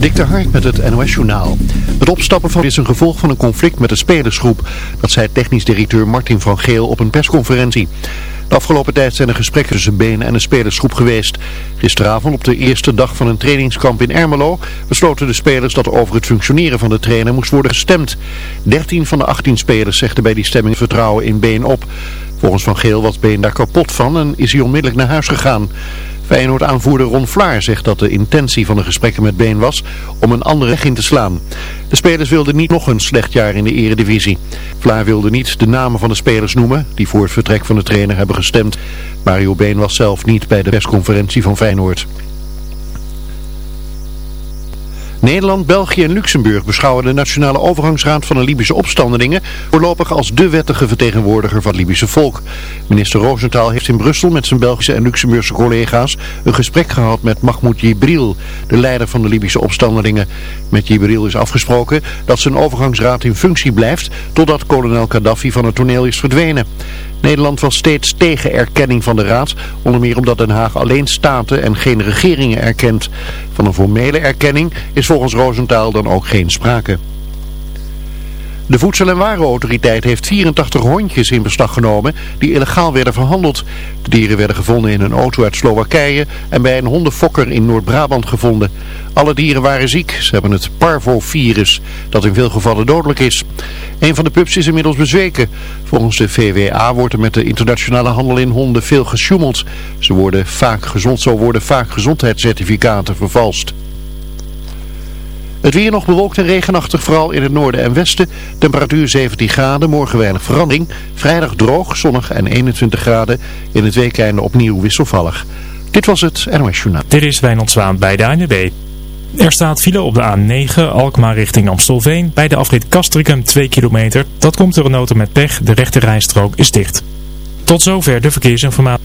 Dik de Hart met het NOS Journaal. Het opstappen van is een gevolg van een conflict met de spelersgroep. Dat zei technisch directeur Martin van Geel op een persconferentie. De afgelopen tijd zijn er gesprekken tussen Benen en de spelersgroep geweest. Gisteravond op de eerste dag van een trainingskamp in Ermelo besloten de spelers dat over het functioneren van de trainer moest worden gestemd. 13 van de 18 spelers zegden bij die stemming vertrouwen in Been op. Volgens Van Geel was Been daar kapot van en is hij onmiddellijk naar huis gegaan. Feyenoord-aanvoerder Ron Vlaar zegt dat de intentie van de gesprekken met Been was om een andere weg in te slaan. De spelers wilden niet nog een slecht jaar in de eredivisie. Vlaar wilde niet de namen van de spelers noemen die voor het vertrek van de trainer hebben gestemd. Mario Been was zelf niet bij de persconferentie van Feyenoord. Nederland, België en Luxemburg beschouwen de Nationale Overgangsraad van de Libische opstandelingen voorlopig als de wettige vertegenwoordiger van het Libische volk. Minister Roosentaal heeft in Brussel met zijn Belgische en Luxemburgse collega's een gesprek gehad met Mahmoud Jibril, de leider van de Libische opstandelingen. Met Jibril is afgesproken dat zijn overgangsraad in functie blijft totdat kolonel Gaddafi van het toneel is verdwenen. Nederland was steeds tegen erkenning van de raad, onder meer omdat Den Haag alleen staten en geen regeringen erkent. Van een formele erkenning is volgens Roosentaal dan ook geen sprake. De Voedsel- en Warenautoriteit heeft 84 hondjes in beslag genomen die illegaal werden verhandeld. De dieren werden gevonden in een auto uit Slowakije en bij een hondenfokker in Noord-Brabant gevonden. Alle dieren waren ziek. Ze hebben het parvovirus, dat in veel gevallen dodelijk is. Een van de pups is inmiddels bezweken. Volgens de VWA wordt er met de internationale handel in honden veel gesjoemeld. Ze worden vaak gezond, zo worden vaak gezondheidscertificaten vervalst. Het weer nog bewolkt en regenachtig, vooral in het noorden en westen. Temperatuur 17 graden, morgen weinig verandering. Vrijdag droog, zonnig en 21 graden. In het weekende opnieuw wisselvallig. Dit was het NOS Journaal. Dit is Wijnand Zwaan bij de. Er staat file op de A9 Alkmaar richting Amstelveen. Bij de afrit Castricum 2 kilometer. Dat komt door een auto met pech. De rechte rijstrook is dicht. Tot zover de verkeersinformatie.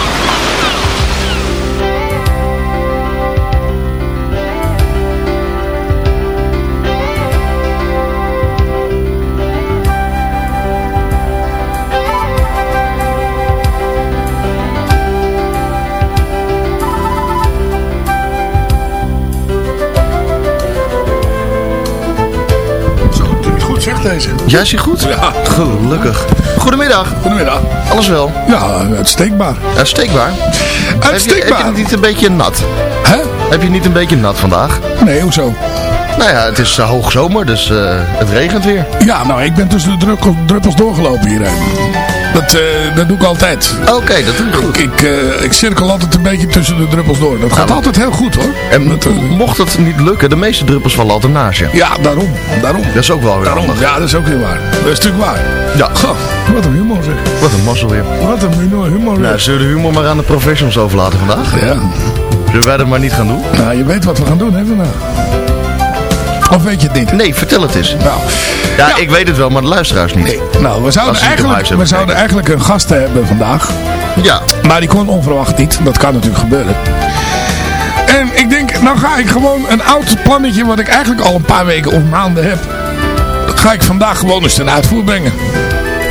Jij zit goed? Ja. Gelukkig. Goedemiddag. Goedemiddag. Alles wel? Ja, uitstekbaar. Uitstekbaar. Heb je, Uitstekbaar. heb je het niet een beetje nat? Hè? Heb je niet een beetje nat vandaag? Nee, hoezo? Nou ja, het is uh, hoogzomer, dus eh, het regent weer. Ja, nou, ik ben tussen de druppels doorgelopen hierheen. Dat, eh, dat doe ik altijd. Oké, dat doe je goed. Ik, ik, eh, ik cirkel altijd een beetje tussen de druppels door. Dat gaat altijd heel goed hoor. En Dat, eh, mocht het niet lukken, de meeste druppels vallen altijd naast je. ja, daarom. Daarom. Dat is ook wel weer Daarom. handig. Ja, dat is ook weer waar. Dat is natuurlijk waar. Ja. Goh, wat een humor zeg. Wat een mazzel weer. Wat een humor. humor Nou, zullen we de humor maar aan de professionals overlaten vandaag? ja. Zullen wij dat maar niet gaan doen? Nou, je weet wat we gaan doen hè vandaag. Of weet je het niet? Nee, vertel het eens. Nou, Ja, Ja. ik weet het wel, maar de luisteraars niet. nee. nou we zouden, eigenlijk, we zouden eigenlijk een gast hebben vandaag. Ja, Maar die kon onverwacht niet. Dat kan natuurlijk gebeuren. En ik denk, nou ga ik gewoon een oud plannetje wat ik eigenlijk al een paar weken of maanden heb. Dat ga ik vandaag gewoon eens ten uitvoer brengen.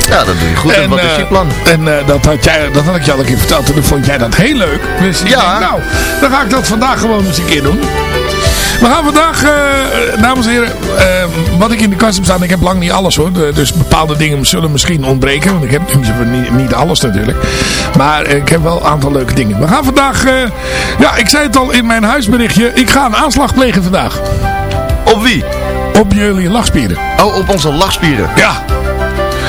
ja dat doe je goed. En, wat is eh, je plan? En eh, dat, had jij, dat had ik je al een keer verteld. En toen vond jij dat heel leuk. Dus Ja. denk, nou, dan ga ik dat vandaag gewoon eens een keer doen. We gaan vandaag, eh, dames en heren, eh, wat ik in de kast heb staan, ik heb lang niet alles hoor. Dus bepaalde dingen zullen misschien ontbreken, want ik heb niet, niet, alles natuurlijk. Maar ik heb wel een aantal leuke dingen. We gaan vandaag, eh, ja ik zei het al in mijn huisberichtje, ik ga een aanslag plegen vandaag. Op wie? Op jullie lachspieren. Oh, op onze lachspieren. Ja,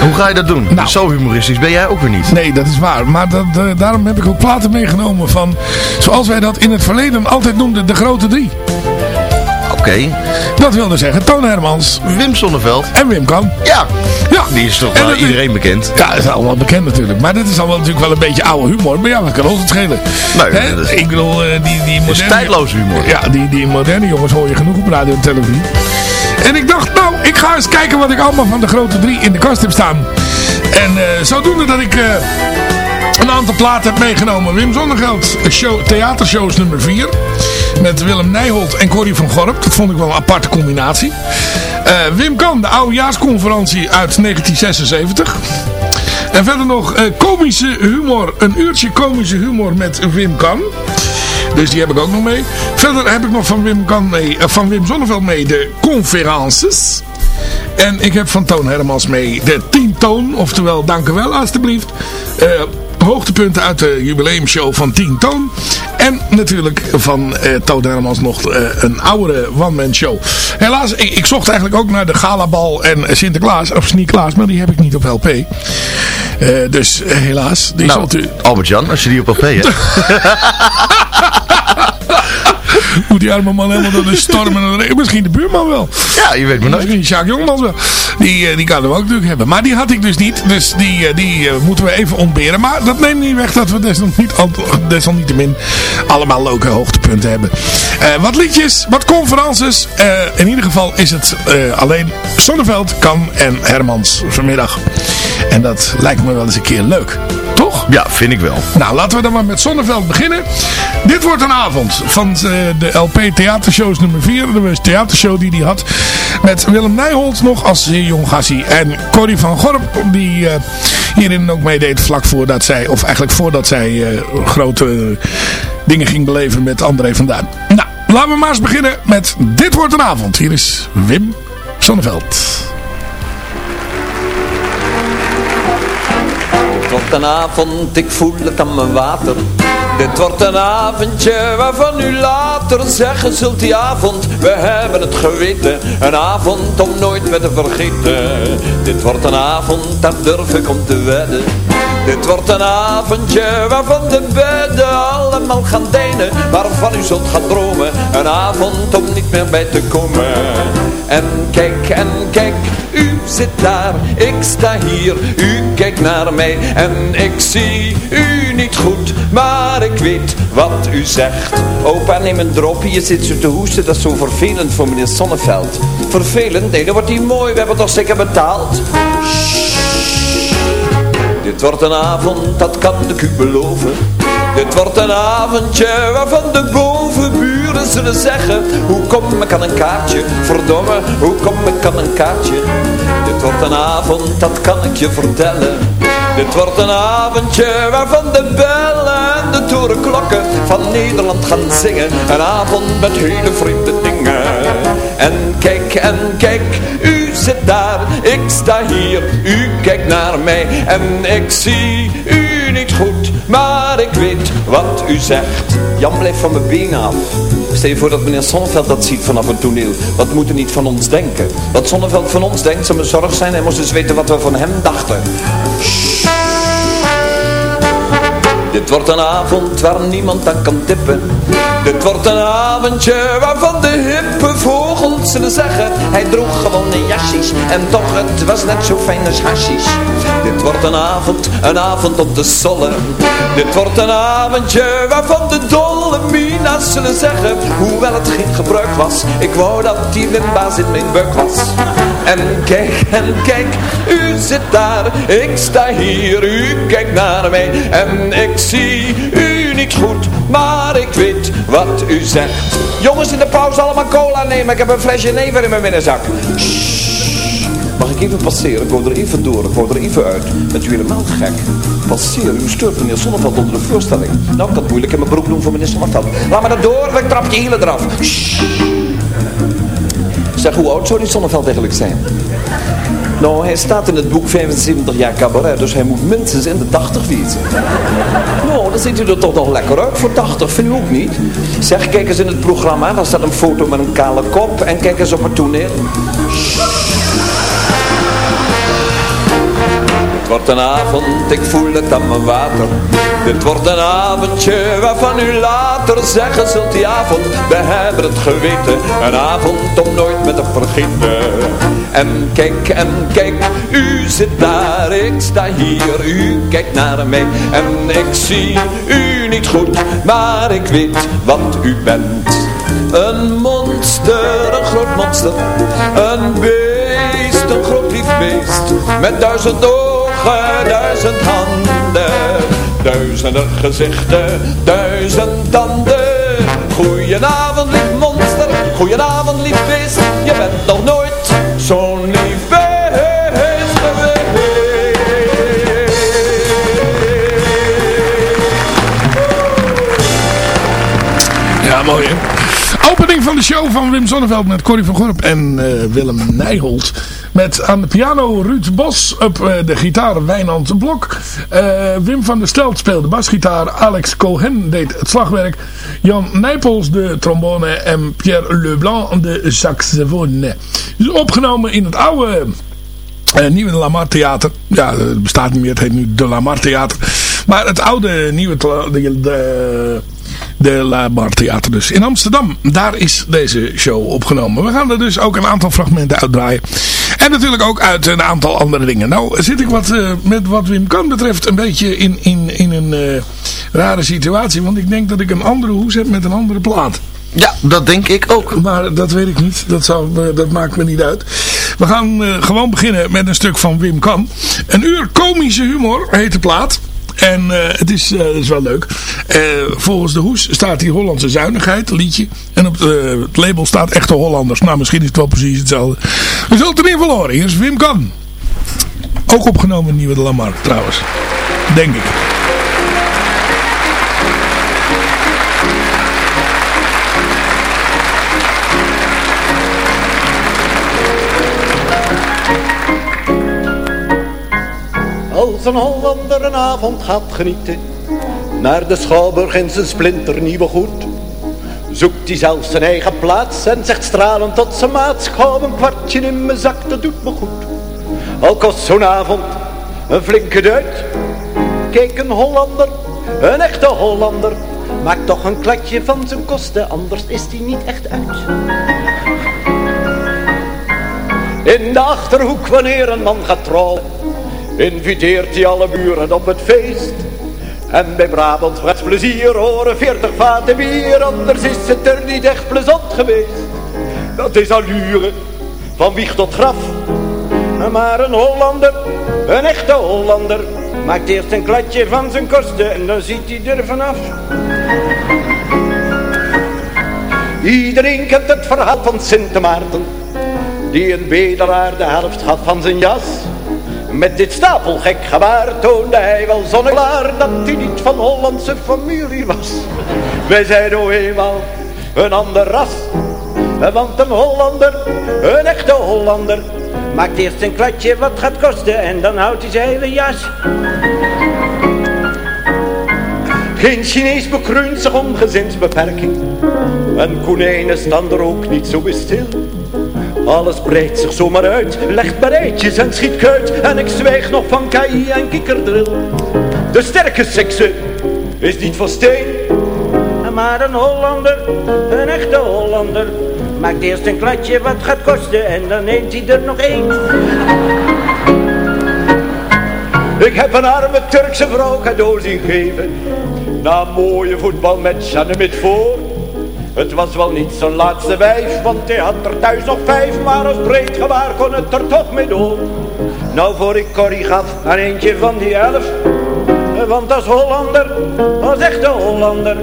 Hoe ga je dat doen? Nou. Zo humoristisch ben jij ook weer niet. Nee, dat is waar. Maar dat, daarom heb ik ook platen meegenomen van, zoals wij dat in het verleden altijd noemden, de grote drie. Oké. Dat wilde zeggen Toon Hermans Wim Sonneveld. en Wim Kan. Ja. Ja, Die is toch wel iedereen bekend. Ja, dat is allemaal bekend natuurlijk. Maar dit is al wel natuurlijk wel een beetje oude humor. Maar ja, dat kan ons het schelen. Nee, dat is- Ik bedoel, eh, die, die Dat is moderne... tijdloos humor. Ja, die, die moderne jongens hoor je genoeg op radio en televisie. En ik dacht, nou, ik ga eens kijken wat ik allemaal van de grote drie in de kast heb staan. En eh, zodoende dat ik... eh, een aantal platen heb meegenomen. Wim Zonnegeld, show, theatershows nummer 4. Met Willem Nijholt en Corrie van Gorp. Dat vond ik wel een aparte combinatie. Eh, Wim Kan, de oudejaarsconferentie uit 1976. En verder nog eh, komische humor. Een uurtje komische humor met Wim Kan. Dus die heb ik ook nog mee. Verder heb ik nog van Wim, kan eh, van Wim Zonneveld mee de conferences. En ik heb van Toon Hermans mee de 10 toon. Oftewel, dank u wel alstublieft. Hoogtepunten uit de jubileumshow van 10 toon. En natuurlijk van eh, Toon Hermans nog eh, een oudere one-man show. Helaas, ik, ik zocht eigenlijk ook naar de Galabal en Sinterklaas. Of Sneeklaas, maar die heb ik niet op LP. Eh, dus helaas, die zult u... Nou, Albert-Jan, als je die op LP hebt. Moet die arme man helemaal door de storm en de regen. Misschien de buurman wel. Ja, je weet maar nooit. Misschien Sjaak Jongmans wel. Die, eh, die kan hem ook natuurlijk hebben. Maar die had ik dus niet. Dus die, eh, die eh, moeten we even ontberen. Maar dat neemt niet weg dat we desalniet, desalniettemin allemaal leuke hoogtepunten hebben. Wat liedjes, wat conferences. In ieder geval is het alleen Sonneveld, Kan en Hermans vanmiddag. En dat lijkt me wel eens een keer leuk. Toch? Ja, vind ik wel. Nou, laten we dan maar met Zonneveld beginnen. Dit wordt een avond van de LP Theatershows nummer 4. Dat was een theatershow die hij had. Met Willem Nijholt nog als jong gassie. En Corrie van Gorp die eh, hierin ook meedeed vlak voordat zij, of eigenlijk voordat zij eh, grote eh, dingen ging beleven met André van Duin. Nou, laten we maar eens beginnen met Dit wordt een avond. Hier is Wim Zonneveld. Het een avond, ik voel het aan mijn water. Dit wordt een avondje waarvan u later zeggen zult die avond. We hebben het geweten, een avond om nooit meer te vergeten. Dit wordt een avond, daar durf ik om te wedden. Dit wordt een avondje waarvan de bedden allemaal gaan deinen. Waarvan u zult gaan dromen, een avond om niet meer bij te komen. En kijk, en kijk, u zit daar, ik sta hier, u kijkt naar mij en ik zie u niet goed, maar ik weet wat u zegt. Opa, neem een dropje, je zit zo te hoesten, dat is zo vervelend voor meneer Sonneveld. Vervelend? Nee, wordt hij mooi, we hebben toch zeker betaald? Dit wordt een avond, dat kan ik u beloven. Dit wordt een avondje waarvan de bovenburen zullen zeggen Hoe kom ik aan een kaartje, verdomme, hoe kom ik aan een kaartje Dit wordt een avond, dat kan ik je vertellen Dit wordt een avondje waarvan de bellen en de torenklokken van Nederland gaan zingen. Een avond met hele vreemde dingen. En kijk, en kijk, u zit daar, ik sta hier U kijkt naar mij. En ik zie u niet goed Maar ik weet wat u zegt. Jan blijft van mijn been af. Stel je voor dat meneer Sonneveld dat ziet vanaf het toneel. Wat moet er niet van ons denken? Wat Sonneveld van ons denkt zou me zorg zijn. Hij moest dus weten wat we van hem dachten Dit wordt een avond waar niemand aan kan tippen. Dit wordt een avondje waarvan de hippe vogels zullen zeggen. Hij droeg gewoon een jasjes en toch het was net zo fijn als hashish. Dit wordt een avond, een avond op de zolle. Dit wordt een avondje waarvan de dolle mina's zullen zeggen. Hoewel het geen gebruik was, ik wou dat die wimbaas in mijn buik was. En kijk, en kijk, u zit daar, ik sta hier, u kijkt naar mij. En ik zie u niet goed, maar ik weet wat u zegt. Jongens in de pauze allemaal cola nemen, ik heb een flesje never in mijn binnenzak. Mag ik even passeren? Ik wou er even door, ik wou er even uit. Bent u helemaal gek? Passeer, u steurt meneer Zonneveld onder de voorstelling. Nou, ik kan moeilijk in mijn broek doen voor meneer Zonneveld. Laat me dat door, ik trap je hielen eraf. Zeg, hoe oud zou die Zonneveld eigenlijk zijn? Nou, hij staat in het boek 75 jaar cabaret, dus hij moet minstens in de 80 wezen. Nou, dan ziet u er toch nog lekker uit voor 80, vind u ook niet? Zeg, kijk eens in het programma, daar staat een foto met een kale kop en kijk eens op het toneel. Wordt een avond, ik voel het aan mijn water. Dit wordt een avondje waarvan u later zeggen zult die avond. We hebben het geweten, een avond om nooit meer te vergeten. En kijk, en kijk, u zit daar, ik sta hier, u kijkt naar mij. En ik zie u niet goed, maar ik weet wat u bent. Een monster, een groot monster, een beest, een groot lief beest. Met duizend ogen, duizend handen, duizenden gezichten, duizend tanden. Goedenavond lief monster, goedenavond lief beest, je bent nog nooit zo'n lief geweest. Ja, mooi hè. Opening van de show van Wim Sonneveld met Corrie van Gorp en eh, Willem Nijholt. Met aan de piano Ruud Bos, op eh, de gitaar Wijnand Blok. Eh, Wim van der Stelt speelde basgitaar. Alex Cohen deed het slagwerk. Jan Nijpels de trombone en Pierre Leblanc de saxofoon. Dus opgenomen in het oude... eh, nieuwe Lamar Theater. Ja, het bestaat niet meer. Het heet nu De Lamar Theater. Maar het oude nieuwe... De, de, de Lamar Theater dus. In Amsterdam. Daar is deze show opgenomen. We gaan er dus ook een aantal fragmenten uitdraaien. En natuurlijk ook uit een aantal andere dingen. Nou zit ik wat, eh, met wat Wim Kan betreft een beetje in, in, in een eh, rare situatie. Want ik denk dat ik een andere hoes heb met een andere plaat. Ja, dat denk ik ook. Maar dat weet ik niet. Dat, zou, me- dat maakt me niet uit. We gaan eh, gewoon beginnen met een stuk van Wim Kan. Een uur komische humor heet de plaat. En eh, het is, eh, is wel leuk. Eh, volgens de hoes staat hier Hollandse zuinigheid, liedje. En op het label staat echte Hollanders. Nou, misschien is het wel precies hetzelfde. We zullen het erin verloren. Hier is Wim Kan. Ook opgenomen in Nieuwe de Lamar trouwens. Denk ik. Als een Hollander een avond gaat genieten Naar de Schouwburg in zijn splinternieuwe goed. Zoekt hij zelfs zijn eigen plaats En zegt stralend tot zijn maat Schouw een kwartje in mijn zak, dat doet me goed. Al kost zo'n avond een flinke duit. Kijk een Hollander, een echte Hollander Maakt toch een klatje van zijn kosten Anders is hij niet echt uit. In de Achterhoek wanneer een man gaat trouwen inviteert hij alle buren op het feest. En bij Brabant met plezier horen veertig vaten bier, anders is het er niet echt plezant geweest. Dat is allure, van wieg tot graf. Maar een Hollander, een echte Hollander, maakt eerst een kladje van zijn kosten en dan ziet hij er vanaf. Iedereen kent het verhaal van Sint Maarten, die een bedelaar de helft gaf van zijn jas. Met dit stapelgek gebaar toonde hij wel zonneklaar dat hij niet van Hollandse familie was. Wij zijn nou eenmaal een ander ras. Want een Hollander, een echte Hollander, maakt eerst een kladje wat gaat kosten en dan houdt hij zijn hele jas. Geen Chinees bekruint zich om gezinsbeperking. En konijnen staan er ook niet zo stil. Alles breidt zich zomaar uit, legt bereidjes en schiet kuit. En ik zwijg nog van KI en kikkerdril. De sterke seksen is niet van steen. Maar een Hollander, een echte Hollander, maakt eerst een kladje wat gaat kosten en dan neemt hij er nog één. Ik heb een arme Turkse vrouw cadeau zien geven. Na een mooie voetbalmatch aan de mid voor. Het was wel niet zo'n laatste wijf, want hij had er thuis nog vijf. Maar als breed gewaar kon het er toch mee door. Nou voor ik Corrie gaf aan eentje van die elf. Want als Hollander, als echte Hollander,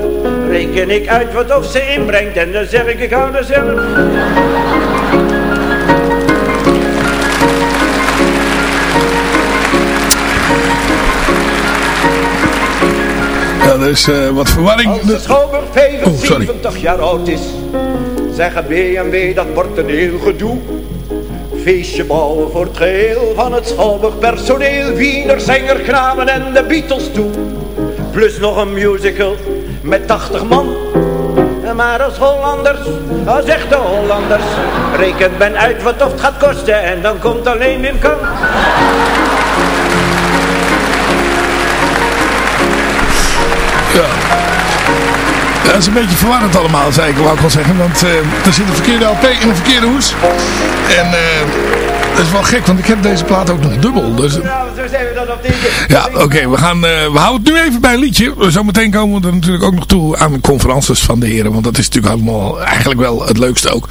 reken ik uit wat of ze inbrengt. En dan zeg ik, ik hou er zelf. Is eh, wat verwarring. Als de schouwburg 75 jaar oud is, zeggen BMW dat wordt een heel gedoe. Feestje bouwen voor het geheel van het schouwburg personeel, Wiener, zanger, en de Beatles toe. Plus nog een musical met 80 man. Maar als Hollanders, als echte Hollanders, rekent men uit wat of het gaat kosten en dan komt alleen Wim Kamp. Dat is een beetje verwarrend allemaal, zei ik, wou ik wel zeggen. Want eh, er zit een verkeerde LP in een verkeerde hoes. En eh, dat is wel gek, want ik heb deze plaat ook nog dubbel. Dus... Ja, oké, we gaan eh, we houden het nu even bij een liedje. Zometeen komen we er natuurlijk ook nog toe aan conferences van de heren. Want dat is natuurlijk allemaal eigenlijk wel het leukste ook.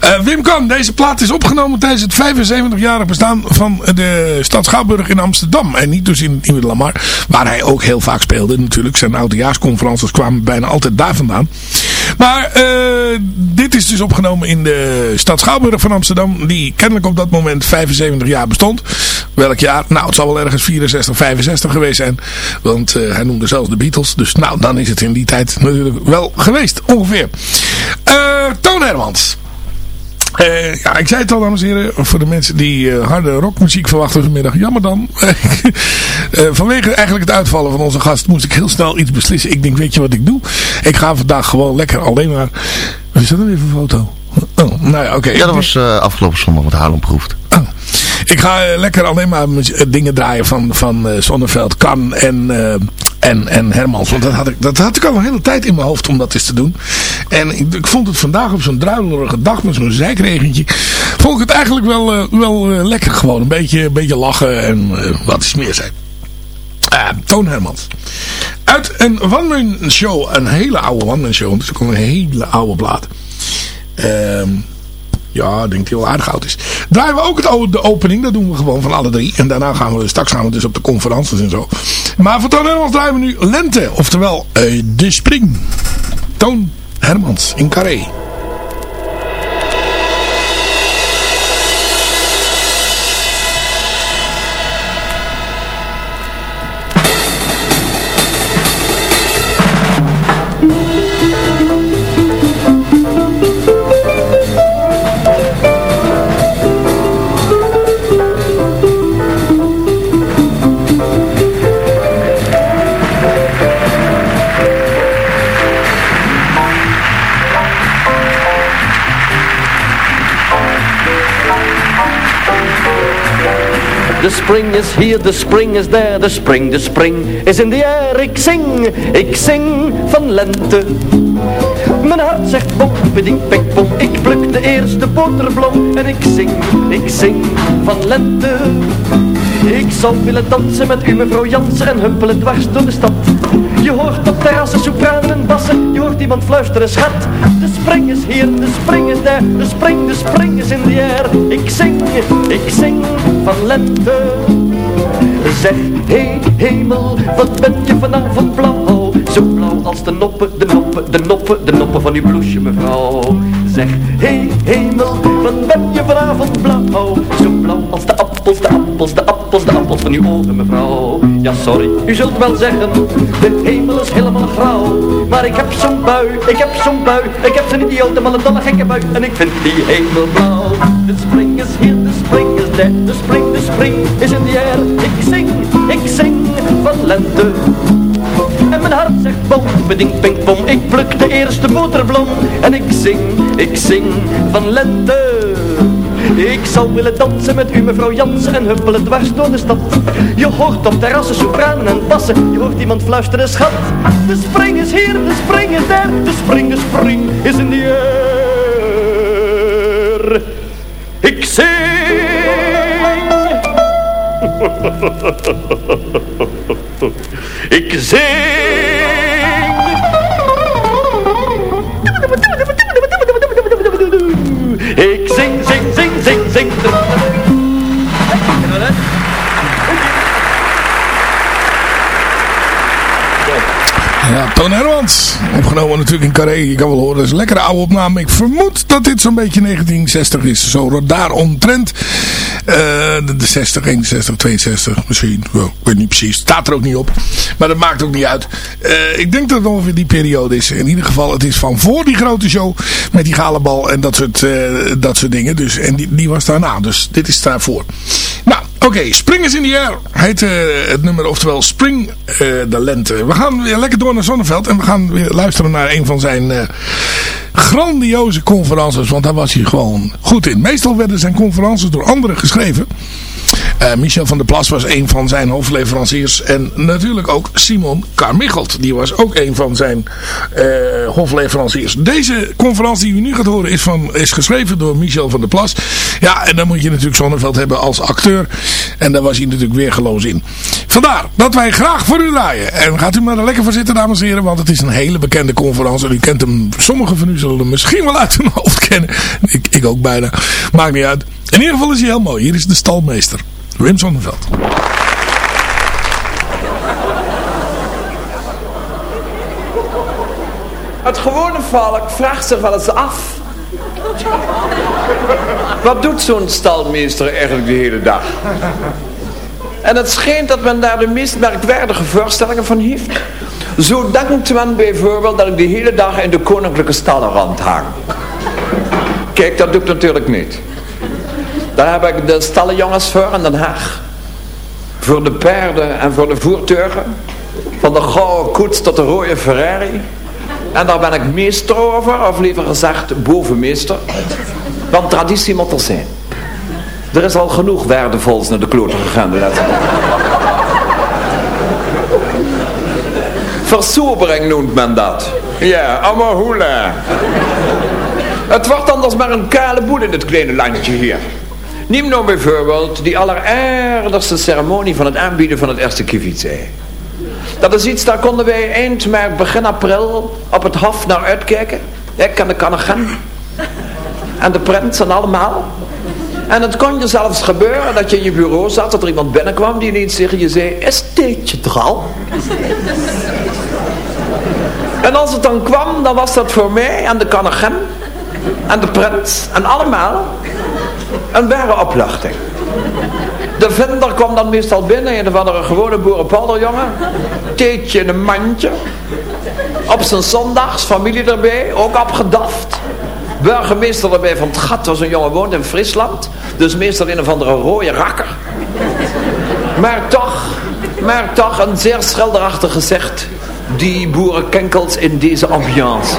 Eh, Wim Kan, deze plaat is opgenomen tijdens het 75-jarig bestaan van de stad Schouwburg in Amsterdam. En niet dus in Nieuwe Lamar, waar hij ook heel vaak speelde natuurlijk. Zijn oudejaarsconferences kwamen bijna altijd daar vandaan. Maar uh, dit is dus opgenomen in de stad Schouwburg van Amsterdam. Die kennelijk op dat moment 75 jaar bestond. Welk jaar? Nou, het zal wel ergens 64, 65 geweest zijn. Want uh, hij noemde zelfs de Beatles. Dus nou, dan is het in die tijd natuurlijk wel geweest. Ongeveer. Uh, Toon Hermans. Uh, ja, ik zei het al, dames en heren, voor de mensen die uh, harde rockmuziek verwachten vanmiddag. Jammer dan. uh, vanwege eigenlijk het uitvallen van onze gast moest ik heel snel iets beslissen. Ik denk, weet je wat ik doe? Ik ga vandaag gewoon lekker alleen maar... Is dat dan weer voor foto? Oh, nou ja, oké. Okay. Ja, dat was afgelopen zondag met Haarlem proefd. Oh. Ik ga lekker alleen maar dingen draaien van, van Zonneveld, Kan en, en, en Hermans. Want dat had, ik, dat had ik al een hele tijd in mijn hoofd om dat eens te doen. En ik, vond het vandaag op zo'n druilerige dag met zo'n zijkregentje. Vond ik het eigenlijk wel, wel lekker gewoon. Een beetje, een beetje lachen en wat is meer zijn. Toon Hermans. Uit een one-man show. Een hele oude one-man show. Dat is ook een hele oude plaat. Ehm... Ja, ik denk hij wel aardig oud is. Draaien we ook het, de opening. Dat doen we gewoon van alle drie. En daarna gaan we straks gaan we dus op de conferenties en zo. Maar voor Toon Hermans draaien we nu Lente. Oftewel uh, De Spring. Toon Hermans in Carré. Spring is hier, de spring is daar, de spring, de spring is in de air. Ik zing, ik zing van lente. Mijn hart zegt bom, beding, pek, bom. Ik pluk de eerste boterblom en ik zing, ik zing van lente. Ik zou willen dansen met u mevrouw Jansen en humpelen dwars door de stad. Je hoort op terrassen sopranen en bassen, je hoort iemand fluisteren schat. De spring is hier, de spring is daar, de spring, de spring is in de air. Ik zing, ik zing van lente. Zeg, hey hemel, wat ben je vanavond blauw? Zo blauw als de noppen, de de noppen, de noppen van uw bloesje mevrouw. Zeg, hey hemel, wat ben je vanavond blauw? Zo blauw als de appels, de appels, de appels, de appels van uw ogen mevrouw. Ja sorry, u zult wel zeggen, de hemel is helemaal grauw. Maar ik heb zo'n bui, ik heb zo'n bui, ik heb zo'n idiote, een dolle gekke bui. En ik vind die hemel blauw. De spring is hier, de spring is daar, de spring, de spring is in de air. Ik zing, ik zing van lente. Zegt bom, beding, ping. Ik pluk de eerste boterblom. En ik zing, ik zing van lente. Ik zal willen dansen met u mevrouw Jansen en huppelen dwars door de stad. Je hoort op terrassen sopranen en bassen, je hoort iemand fluisteren schat. De spring is hier, de spring is daar, de spring, de spring is in de air. Ik zing. Ik zing. Toon Hermans. Opgenomen natuurlijk in Carré. Je kan wel horen, dat is een lekkere oude opname. Ik vermoed dat dit zo'n beetje 1960 is. Zo daar omtrent. Uh, de, de 60, 61, 62 misschien. Well, ik weet niet precies. Staat er ook niet op. Maar dat maakt ook niet uit. Uh, ik denk dat het ongeveer die periode is. In ieder geval, het is van voor die grote show. Met die galebal en dat soort, uh, dat soort dingen. Dus, en die, die was daarna. Dus dit is daarvoor. Oké. Spring is in the Air heet uh, het nummer. Oftewel Spring uh, de Lente. We gaan weer lekker door naar Zonneveld. En we gaan weer luisteren naar een van zijn uh, grandioze conferences. Want daar was hij gewoon goed in. Meestal werden zijn conferences door anderen geschreven. Uh, Michel van der Plas was een van zijn hoofdleveranciers. En natuurlijk ook Simon Carmichelt. Die was ook een van zijn uh, hofleveranciers. Deze conferentie die u nu gaat horen is, van, is geschreven door Michel van der Plas. Ja, en dan moet je natuurlijk Zonneveld hebben als acteur. En daar was hij natuurlijk weergeloos in. Vandaar dat wij graag voor u draaien. En gaat u maar er lekker voor zitten, dames en heren. Want het is een hele bekende conferentie. En u kent hem, sommigen van u zullen hem misschien wel uit hun hoofd kennen. Ik, ik ook bijna. Maakt niet uit. In ieder geval is hij heel mooi. Hier is de stalmeester. Wim Zonneveld. Het gewone volk vraagt zich wel eens af. Wat doet zo'n stalmeester eigenlijk de hele dag? En het schijnt dat men daar de meest merkwaardige voorstellingen van heeft. Zo denkt men bijvoorbeeld dat ik de hele dag in de koninklijke stallen rondhang. Kijk, dat doe ik natuurlijk niet. Daar heb ik de stallenjongens voor in Den Haag. Voor de paarden en voor de voertuigen. Van de gouden koets tot de rode Ferrari. En daar ben ik meester over, of liever gezegd bovenmeester. Want traditie moet er zijn. Er is al genoeg waardevols naar de kloten gegaan. Versobering noemt men dat. Ja, allemaal hoela. Het wordt anders maar een kale boel in dit kleine landje hier. Neem nou bijvoorbeeld die alleraardigste ceremonie van het aanbieden van het eerste kievitsei. Dat is iets, daar konden wij eind maart, begin april op het hof naar uitkijken. Ik en de kannegen. En de prins en allemaal. En het kon je zelfs gebeuren dat je in je bureau zat, dat er iemand binnenkwam die ineens tegen je zei, is er al? En als het dan kwam, dan was dat voor mij en de kannegen en de prins en allemaal een ware opluchting. De vender kwam dan meestal binnen, een of andere gewone boerenpolderjongen. Theetje in een mandje. Op zijn zondags, familie erbij, ook opgedaft. Burgemeester erbij van het gat, was een jongen woont in Friesland. Dus meestal een of andere rode rakker. Maar toch, maar toch een zeer schilderachtig gezegd. Die boerenkenkels in deze ambiance.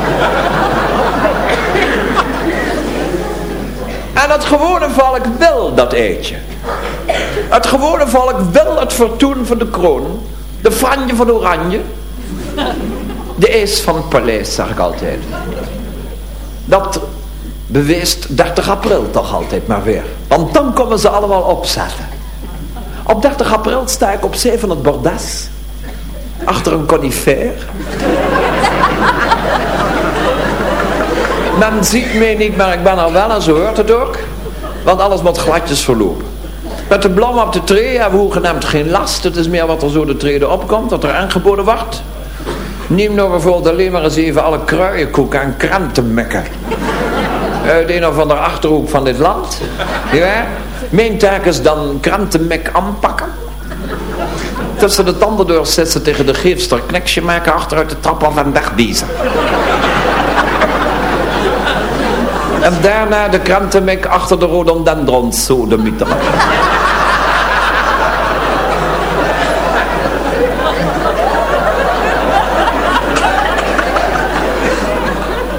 En het gewone volk wil dat eitje. Het gewone volk wil het vertoon van de kroon. De franje van oranje. De eis van het paleis, zeg ik altijd. Dat beweest 30 april toch altijd maar weer. Want dan komen ze allemaal opzetten. Op 30 april sta ik op zee van het bordes. Achter een conifeer. Men ziet mij niet, maar ik ben er wel en zo hoort het ook. Want alles moet gladjes verlopen. Met de blom op de tree hebben we hoegenaamd geen last. Het is meer wat er zo de trede opkomt, wat er aangeboden wordt. Neem nou bijvoorbeeld alleen maar eens even alle kruienkoeken en krantenmekken. Uit een of andere achterhoek van dit land. Ja? Mijn taak is dan krantenmek aanpakken. Tussen de tanden doorzetten tegen de geefster. Kneksje maken achteruit de trap af en wegbiezen. En daarna de krantenmek achter de rhododendrons, zo de mythe.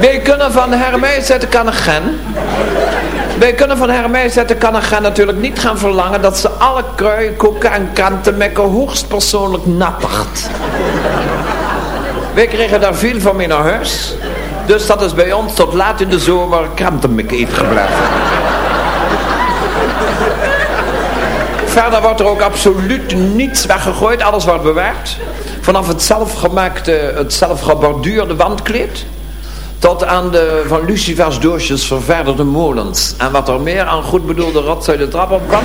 Wij kunnen van Hermès uit de Kannegen Wij kunnen van uit de Kannaga natuurlijk niet gaan verlangen dat ze alle kruien, koeken en krantenmekken hoogst persoonlijk nappert. Wij kregen daar veel van mee naar huis. Dus dat is bij ons tot laat in de zomer krantenmekken eten gebleven. Verder wordt er ook absoluut niets weggegooid. Alles wordt bewaard. Vanaf het zelfgemaakte, het zelfgeborduurde wandkleed tot aan de van Lucifers doosjes ververderde molens. En wat er meer aan goed bedoelde rotzooi de trap op kwam.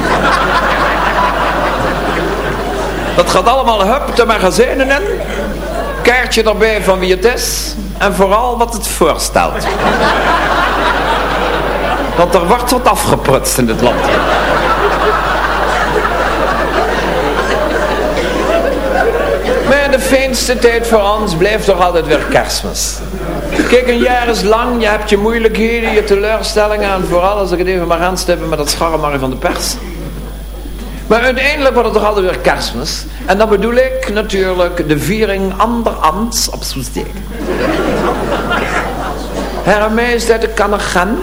Dat gaat allemaal hup de magazijnen in. Kaartje erbij van wie het is. En vooral wat het voorstelt. Want er wordt wat afgeprutst in dit land. Maar de fijnste tijd voor ons blijft toch altijd weer kerstmis. Kijk, een jaar is lang, je hebt je moeilijkheden, je teleurstellingen en vooral als ik het even mag aanstippen met het scharremar van de pers. Maar uiteindelijk wordt het toch altijd weer kerstmis. En dan bedoel ik natuurlijk de viering anderhands op Soesteek. Herre Majesteit, ik kan er gaan.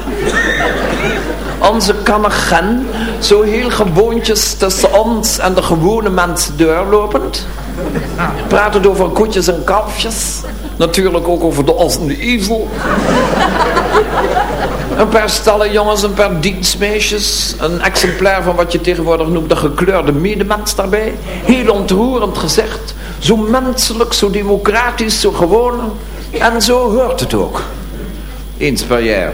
Onze kan gaan. Zo heel gewoontjes tussen ons en de gewone mensen doorlopend. Praten over koetjes en kalfjes. Natuurlijk ook over de os en de ezel. Een paar stallen jongens, een paar dienstmeisjes. Een exemplaar van wat je tegenwoordig noemt de gekleurde medemens daarbij. Heel ontroerend gezegd. Zo menselijk, zo democratisch, zo gewoon. En zo hoort het ook. Eens per jaar.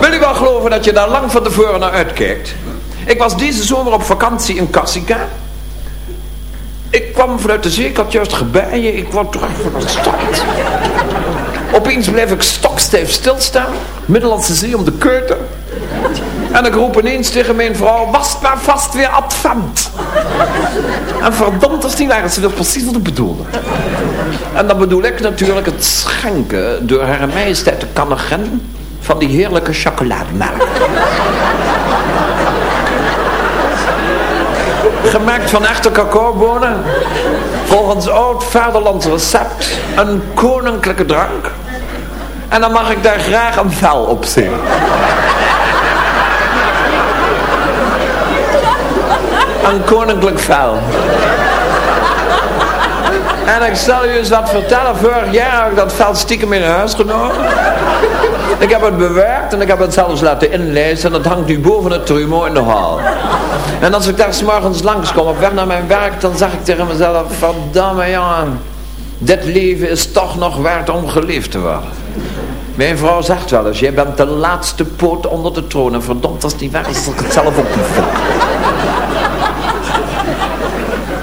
Wil je wel geloven dat je daar lang van tevoren naar uitkijkt? Ik was deze zomer op vakantie in Corsica. Ik kwam vanuit de zee, ik had juist gebijen, ik kwam terug van de stad. Opeens bleef ik stokstijf stilstaan, Middellandse Zee om de keuken. En ik roep ineens tegen mijn vrouw, was maar vast weer advent. En verdomd als die waren, ze wist precies wat ik bedoelde. En dan bedoel ik natuurlijk het schenken door haar majesteit de Kannegen van die heerlijke chocolademelk. Gemaakt van echte cacaobonen. Volgens oud vaderlands recept. Een koninklijke drank. En dan mag ik daar graag een vel op zien. Een koninklijk vel. En ik zal u eens wat vertellen. Vorig jaar heb ik dat vel stiekem in huis genomen. Ik heb het bewerkt en ik heb het zelfs laten inlezen. En dat hangt nu boven het trumeau in de hal. En als ik daar s morgens langskom op weg naar mijn werk, dan zeg ik tegen mezelf, verdamme jongen, dit leven is toch nog waard om geleefd te worden. Mijn vrouw zegt wel eens, jij bent de laatste poot onder de troon en verdomd als die weg is, zal ik het zelf ook niet.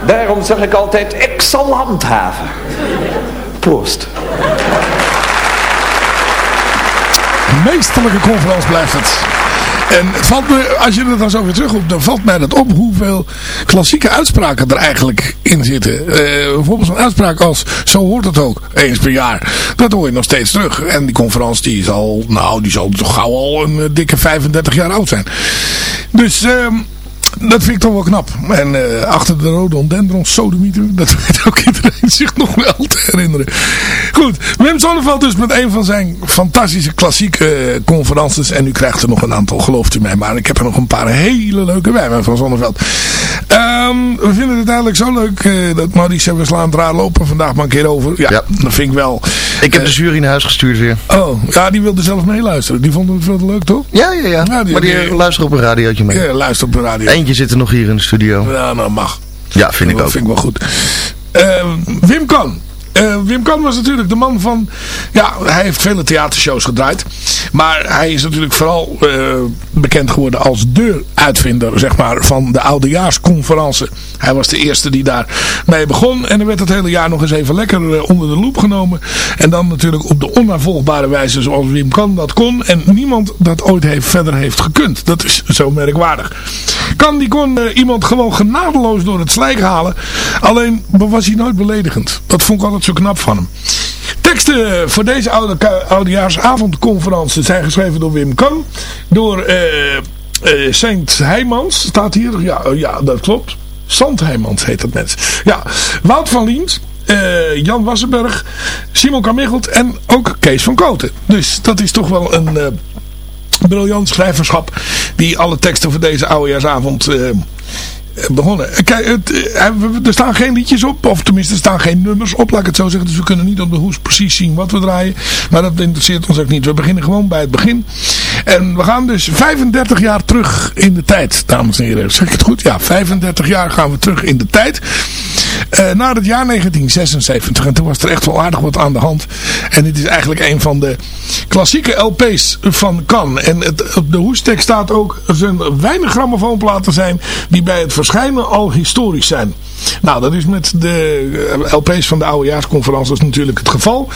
Daarom zeg ik altijd, ik zal handhaven. Proost. Meesterlijke conferentie blijft het. En valt me, als je het dan zo weer terugroept, dan valt mij dat op hoeveel klassieke uitspraken er eigenlijk in zitten. Uh, bijvoorbeeld zo'n uitspraak als, zo hoort het ook, eens per jaar. Dat hoor je nog steeds terug. En die conferentie die zal, nou, die zal toch gauw al een uh, dikke 35 jaar oud zijn. Dus... Uh, dat vind ik toch wel knap. En uh, achter de rhododendron, sodemieter, dat weet ook iedereen zich nog wel te herinneren. Goed, Wim Sonneveld dus met een van zijn fantastische klassieke uh, conferences. En u krijgt er nog een aantal, gelooft u mij. Maar ik heb er nog een paar hele leuke bij van Sonneveld. Um, we vinden het eigenlijk zo leuk uh, dat Maurice we slaan raar lopen vandaag maar een keer over. Ja, ja. dat vind ik wel. Ik heb de jury naar huis gestuurd weer. Oh, ja, die wilde zelf meeluisteren. Die vonden het veel te leuk, toch? Ja, ja, ja. ja die, maar die, die luistert op een radiootje mee. Ja, luistert op een radio. Eentje zit er nog hier in de studio. Ja, nou mag. Ja, vind ik dat ook. vind ik wel goed. Uh, Wim Kan. Uh, Wim Kan was natuurlijk de man van... Ja, hij heeft vele theatershows gedraaid. Maar hij is natuurlijk vooral uh, bekend geworden als de uitvinder zeg maar, van de oudejaarsconferentie. Hij was de eerste die daar mee begon. En er werd het hele jaar nog eens even lekker uh, onder de loep genomen. En dan natuurlijk op de onnavolgbare wijze zoals Wim Kan dat kon. En niemand dat ooit heeft, verder heeft gekund. Dat is zo merkwaardig. Kan die kon uh, iemand gewoon genadeloos door het slijk halen. Alleen was hij nooit beledigend. Dat vond ik altijd zo knap van hem. Teksten voor deze oude, oudejaarsavondconferentie zijn geschreven door Wim Kan. Door uh, Saint Heijmans staat hier. Ja, ja dat klopt. Sant Heijmans heet dat mens. Ja, Wout van Liens. eh, Jan Wassenberg, Simon Kamichelt en ook Kees van Koten. Dus dat is toch wel een uh, briljant schrijverschap die alle teksten voor deze oudejaarsavond uh, begonnen. Kijk, het, er staan geen liedjes op, of tenminste er staan geen nummers op, laat ik het zo zeggen. Dus we kunnen niet op de hoes precies zien wat we draaien. Maar dat interesseert ons ook niet. We beginnen gewoon bij het begin. En we gaan dus 35 jaar terug in de tijd, dames en heren. Zeg ik het goed? Ja, 35 jaar gaan we terug in de tijd. Uh, naar het jaar 1976. En toen was er echt wel aardig wat aan de hand. En dit is eigenlijk een van de klassieke LP's van Kan. En het, op de hoestek staat ook... er zijn weinig grammofoonplaten zijn... die bij het verschijnen al historisch zijn. Nou, dat is met de eh, LP's van de oudejaarsconferentie natuurlijk het geval.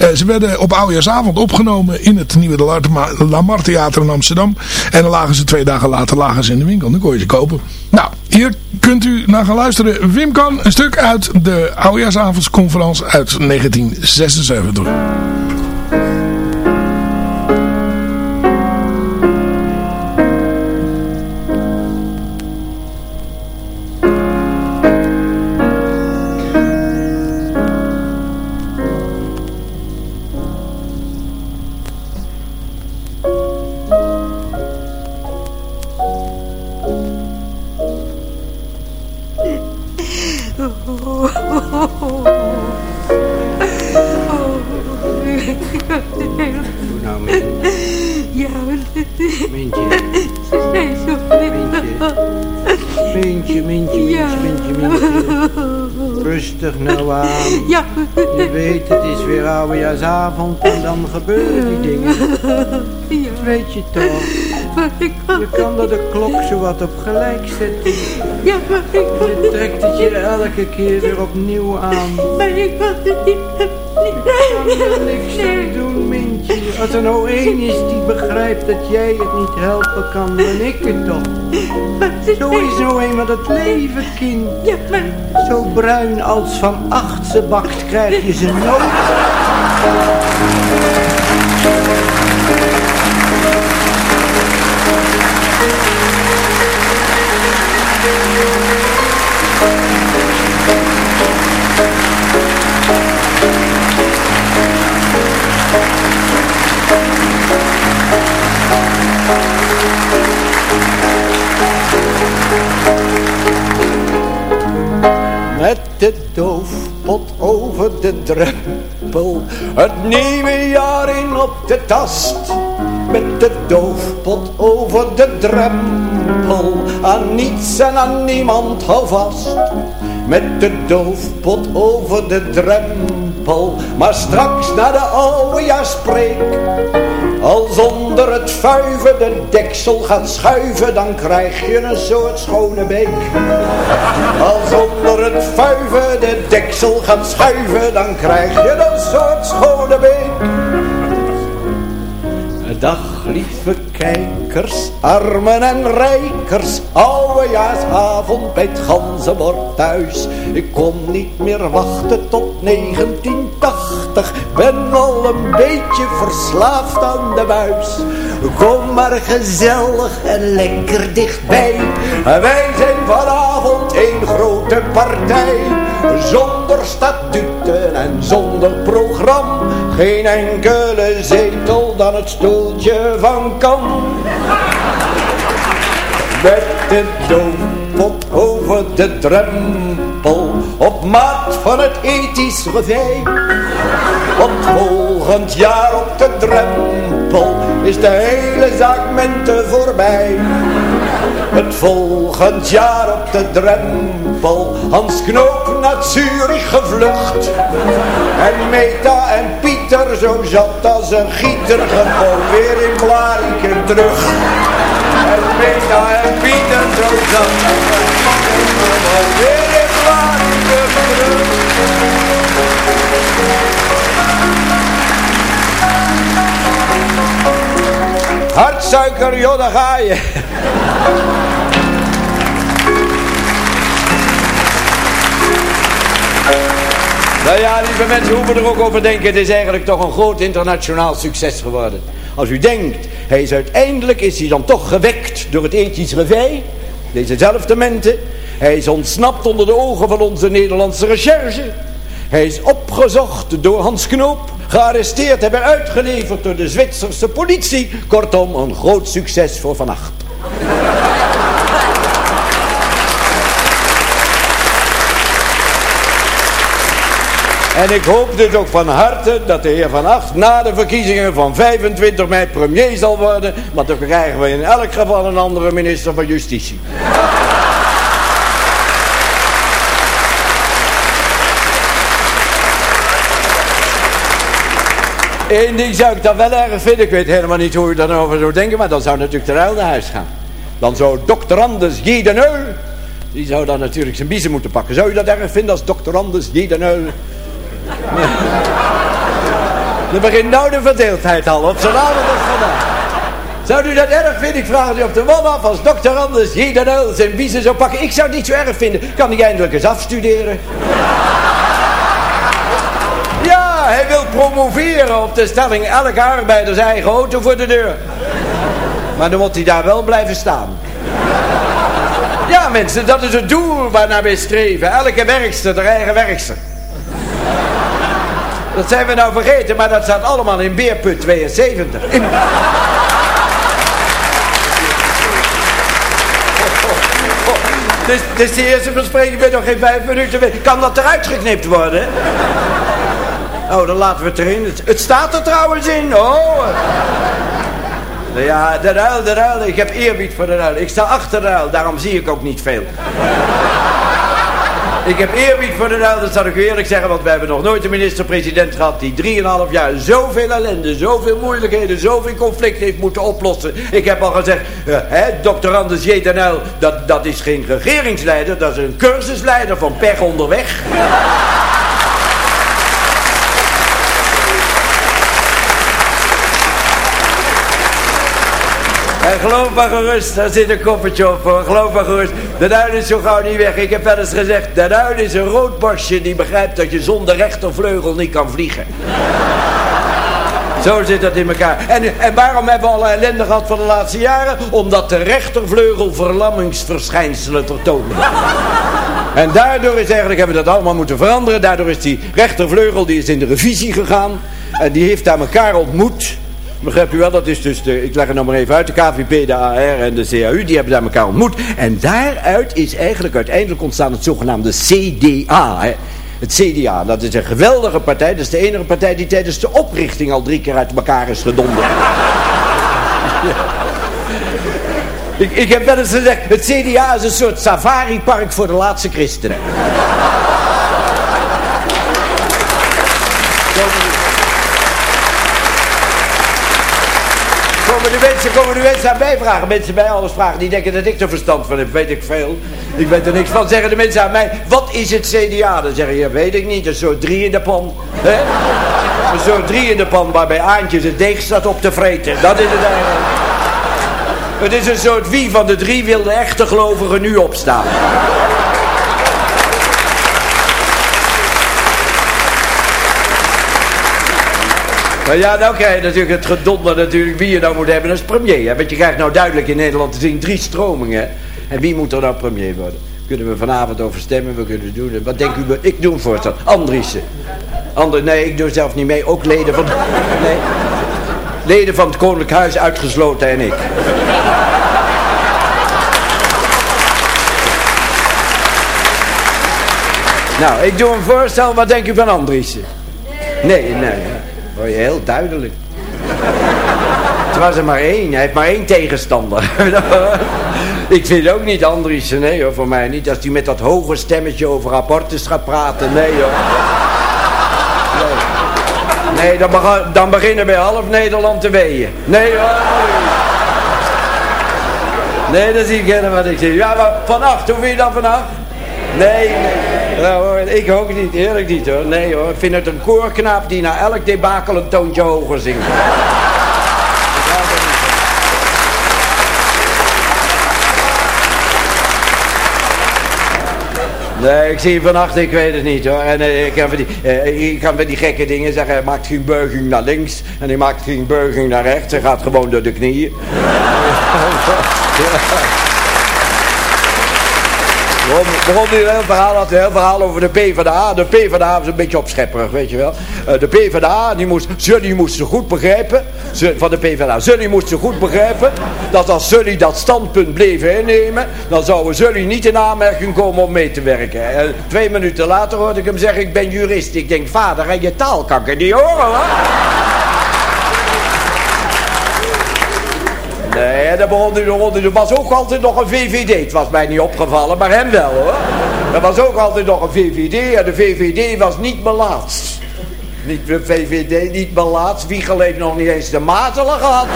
Uh, ze werden op oudejaarsavond opgenomen in het nieuwe de Lamar Theater in Amsterdam. En dan lagen ze twee dagen later lagen ze in de winkel. Dan kon je ze kopen. Nou, hier kunt u naar gaan luisteren. Wim Kan, een stuk uit de oudejaarsavondsconferentie uit 1976. Gebeuren die dingen. Ja. Dat weet je toch. Maar ik kan... Je kan er de klok zo wat op gelijk zetten. Ja, maar ik kan... Je trekt het je elke keer weer opnieuw aan. Maar ik kan het niet... Ik kan er niks aan doen, Mintje. Als er nou één is die begrijpt dat jij het niet helpen kan, dan ik het toch. Zo is nou eenmaal het leven, kind. Ja, maar... Zo bruin als van achtse bakt krijg je ze nooit. De doofpot over de drempel, het nieuwe jaar in op de tast. Met de doofpot over de drempel, aan niets en aan niemand hou vast. Met de doofpot over de drempel, maar straks naar de oude jaar spreek als onder het vuiven de deksel gaat schuiven, dan krijg je een soort schone beek. Als onder het vuiven de deksel gaat schuiven, dan krijg je een soort schone beek. Dag lieve kijkers, armen en rijkers, oudejaarsavond bij het ganzenbord thuis. Ik kon niet meer wachten tot 1980, ben al een beetje verslaafd aan de buis. Kom maar gezellig en lekker dichtbij, wij zijn vanavond een grote partij. Zonder statuten en zonder programma, geen enkele zetel dan het stoeltje van Kam. Met de doompot over de drempel, op maat van het ethisch revij. Want volgend jaar op de drempel is de hele zaak mente voorbij. Het volgend jaar op de drempel, Hans Knoop naar Zurich gevlucht. En Meta en Pieter zo zat als een gieter, gewoon weer in Blarikum terug. En Meta en Pieter zo zat als een gieter, gewoon weer in Blarikum terug. Hartsuiker, joh, daar ga je. Nou ja, lieve mensen, hoeven er ook over denken. Het is eigenlijk toch een groot internationaal succes geworden. Als u denkt, hij is uiteindelijk, is hij dan toch gewekt door het ethisch revij. Dezezelfde mente. Hij is ontsnapt onder de ogen van onze Nederlandse recherche. Hij is opgezocht door Hans Knoop, gearresteerd en uitgeleverd door de Zwitserse politie. Kortom, een groot succes voor vannacht. En ik hoop dus ook van harte dat de heer Van Acht na de verkiezingen van 25 mei premier zal worden. Want dan krijgen we in elk geval een andere minister van Justitie. Eén ding zou ik dan wel erg vinden. Ik weet helemaal niet hoe je daarover zou denken. Maar dan zou natuurlijk de ruil naar huis gaan. Dan zou dokter Anders J. de Neul. Die zou dan natuurlijk zijn biezen moeten pakken. Zou je dat erg vinden als dokter Anders Er begint nou de verdeeldheid al. Op zo'n avond als vandaag. Zou u dat erg vinden? Ik vraag u op de man af als dokter Anders J. de Neul zijn biezen zou pakken. Ik zou het niet zo erg vinden. Kan hij eindelijk eens afstuderen? Ja, hij wil promoveren op de stelling elke arbeider zijn eigen auto voor de deur. Maar dan moet hij daar wel blijven staan. Ja mensen, dat is het doel waarnaar wij streven. Elke werkster, de eigen werkster. Dat zijn we nou vergeten, maar dat staat allemaal in Beerput 72. In... Dus, dus de eerste bespreking ben nog geen vijf minuten. Kan dat eruit geknipt worden? Oh, dan laten we het erin. Het, het staat er trouwens in. Oh. Ja, de ruil, de ruil. Ik heb eerbied voor de ruil. Ik sta achter de ruil, daarom zie ik ook niet veel. Ik heb eerbied voor de ruil, dat ik u eerlijk zeggen, want we hebben nog nooit een minister-president gehad die 3,5 jaar zoveel ellende, zoveel moeilijkheden, zoveel conflict heeft moeten oplossen. Ik heb al gezegd, uh, hè, dokter Anders dat, dat is geen regeringsleider, dat is een cursusleider van pech onderweg. En geloof maar gerust, daar zit een koffertje op voor. Geloof maar gerust, de duin is zo gauw niet weg. Ik heb wel eens gezegd, de duin is een roodborstje die begrijpt dat je zonder rechtervleugel niet kan vliegen. Zo zit dat in elkaar. En, en waarom hebben we alle ellende gehad van de laatste jaren? Omdat de rechtervleugel verlammingsverschijnselen vertoonde. En daardoor is eigenlijk, hebben we dat allemaal moeten veranderen. Daardoor is die rechtervleugel, die is in de revisie gegaan. En die heeft daar elkaar ontmoet. Begrijpt u wel, dat is dus, de, ik leg het nog maar even uit, de KVP, de AR en de CAU, die hebben daar elkaar ontmoet. En daaruit is eigenlijk uiteindelijk ontstaan het zogenaamde CDA. Hè. Het CDA, dat is een geweldige partij. Dat is de enige partij die tijdens de oprichting al drie keer uit elkaar is gedonderd. ik, ik heb wel eens gezegd, het CDA is een soort safari-park voor de laatste christenen. komen de mensen, komen de mensen aan mij vragen. Mensen mij alles vragen. Die denken dat ik er verstand van heb. Weet ik veel. Ik weet er niks van. Zeggen de mensen aan mij. Wat is het CDA? Dan zeggen ja weet ik niet. Een soort drie in de pan. Een soort drie in de pan waarbij Aantje de deeg staat op te vreten. Dat is het eigenlijk. Het is een soort wie van de drie wil de echte gelovigen nu opstaan. Maar ja, nou krijg je natuurlijk het gedonder natuurlijk wie je nou moet hebben als premier. Hè? Want je krijgt nou duidelijk in Nederland te zien drie stromingen. En wie moet er nou premier worden? Kunnen we vanavond over stemmen, we kunnen doen. Wat denkt u? Ik doe een voorstel. Andriessen. Ander, nee, ik doe zelf niet mee. Ook leden van... Nee. Leden van het Koninklijk Huis uitgesloten en ik. Nou, ik doe een voorstel. Wat denk u van Andriessen? Nee, nee. Heel duidelijk. Het was er maar één. Hij heeft maar één tegenstander. ik vind ook niet Andriessen, nee hoor, voor mij niet. Als hij met dat hoge stemmetje over rapporten gaat praten, nee hoor. Nee, dan, dan beginnen bij half Nederland te weeën. Nee hoor. Nee, dat zie ik wat ik zie. Ja, maar vannacht, hoe vind je dat vannacht? Nee, nee. Nou, ik ook niet, eerlijk niet hoor. Nee hoor, ik vind het een koorknaap die na elk debakel een toontje hoger zingt. Nee, ik zie vannacht, ik weet het niet hoor. En uh, ik, kan van die, uh, ik kan van die gekke dingen zeggen, hij maakt geen buiging naar links en hij maakt geen buiging naar rechts. Hij gaat gewoon door de knieën. begon een heel verhaal, had een heel verhaal over de PvdA. De PvdA was een beetje opschepperig, weet je wel. Uh, de PvdA, die moest, Sully moest ze goed begrijpen, van de PvdA, Sully moest ze goed begrijpen, dat als Sully dat standpunt bleef innemen, dan zou Sully niet in aanmerking komen om mee te werken. Uh, twee minuten later hoorde ik hem zeggen, ik ben jurist. Ik denk, vader, en je taalkanker, die horen hoor. Daar begon hij nog Er was ook altijd nog een VVD. Het was mij niet opgevallen, maar hem wel hoor. Er was ook altijd nog een VVD. En de VVD was niet belaatst. Niet de VVD, niet belaatst. Wie heeft nog niet eens de matelen gehad.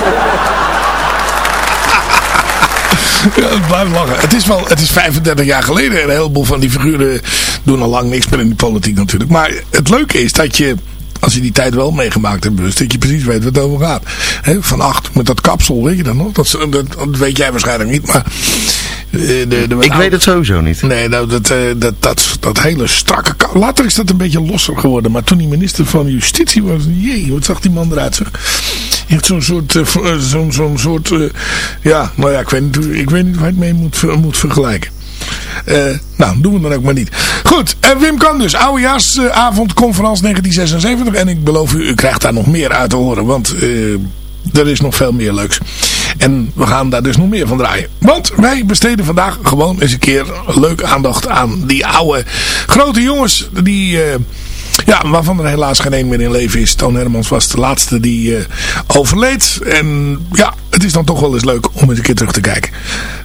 Blijf lachen. Het is, wel, het is 35 jaar geleden. Een heleboel van die figuren doen al lang niks meer in die politiek natuurlijk. Maar het leuke is dat je als je die tijd wel meegemaakt hebt, dus dat je precies weet wat het over gaat. van acht met dat kapsel, weet je dat nog? Dat, dat, dat weet jij waarschijnlijk niet, maar... Eh, de, de, ik weet het sowieso niet. Nee, nou, dat, eh, dat, dat, dat hele strakke... Later is dat een beetje losser geworden. Maar toen die minister van Justitie was... Jee, wat zag die man eruit zeg. Heeft zo'n soort... Uh, zo'n zo'n soort... ja, nou ja, ik weet, niet, ik weet niet waar je het mee moet, moet vergelijken. Uh, nou, doen we dan ook maar niet. Goed, uh, Wim kan dus. Oudejaarsavond, conferentie 1976. En ik beloof u, u krijgt daar nog meer uit te horen. Want uh, er is nog veel meer leuks. En we gaan daar dus nog meer van draaien. Want wij besteden vandaag gewoon eens een keer leuk aandacht aan die oude grote jongens. Die... Ja, waarvan er helaas geen één meer in leven is. Toon Hermans was de laatste die uh, overleed. En ja, het is dan toch wel eens leuk om eens een keer terug te kijken.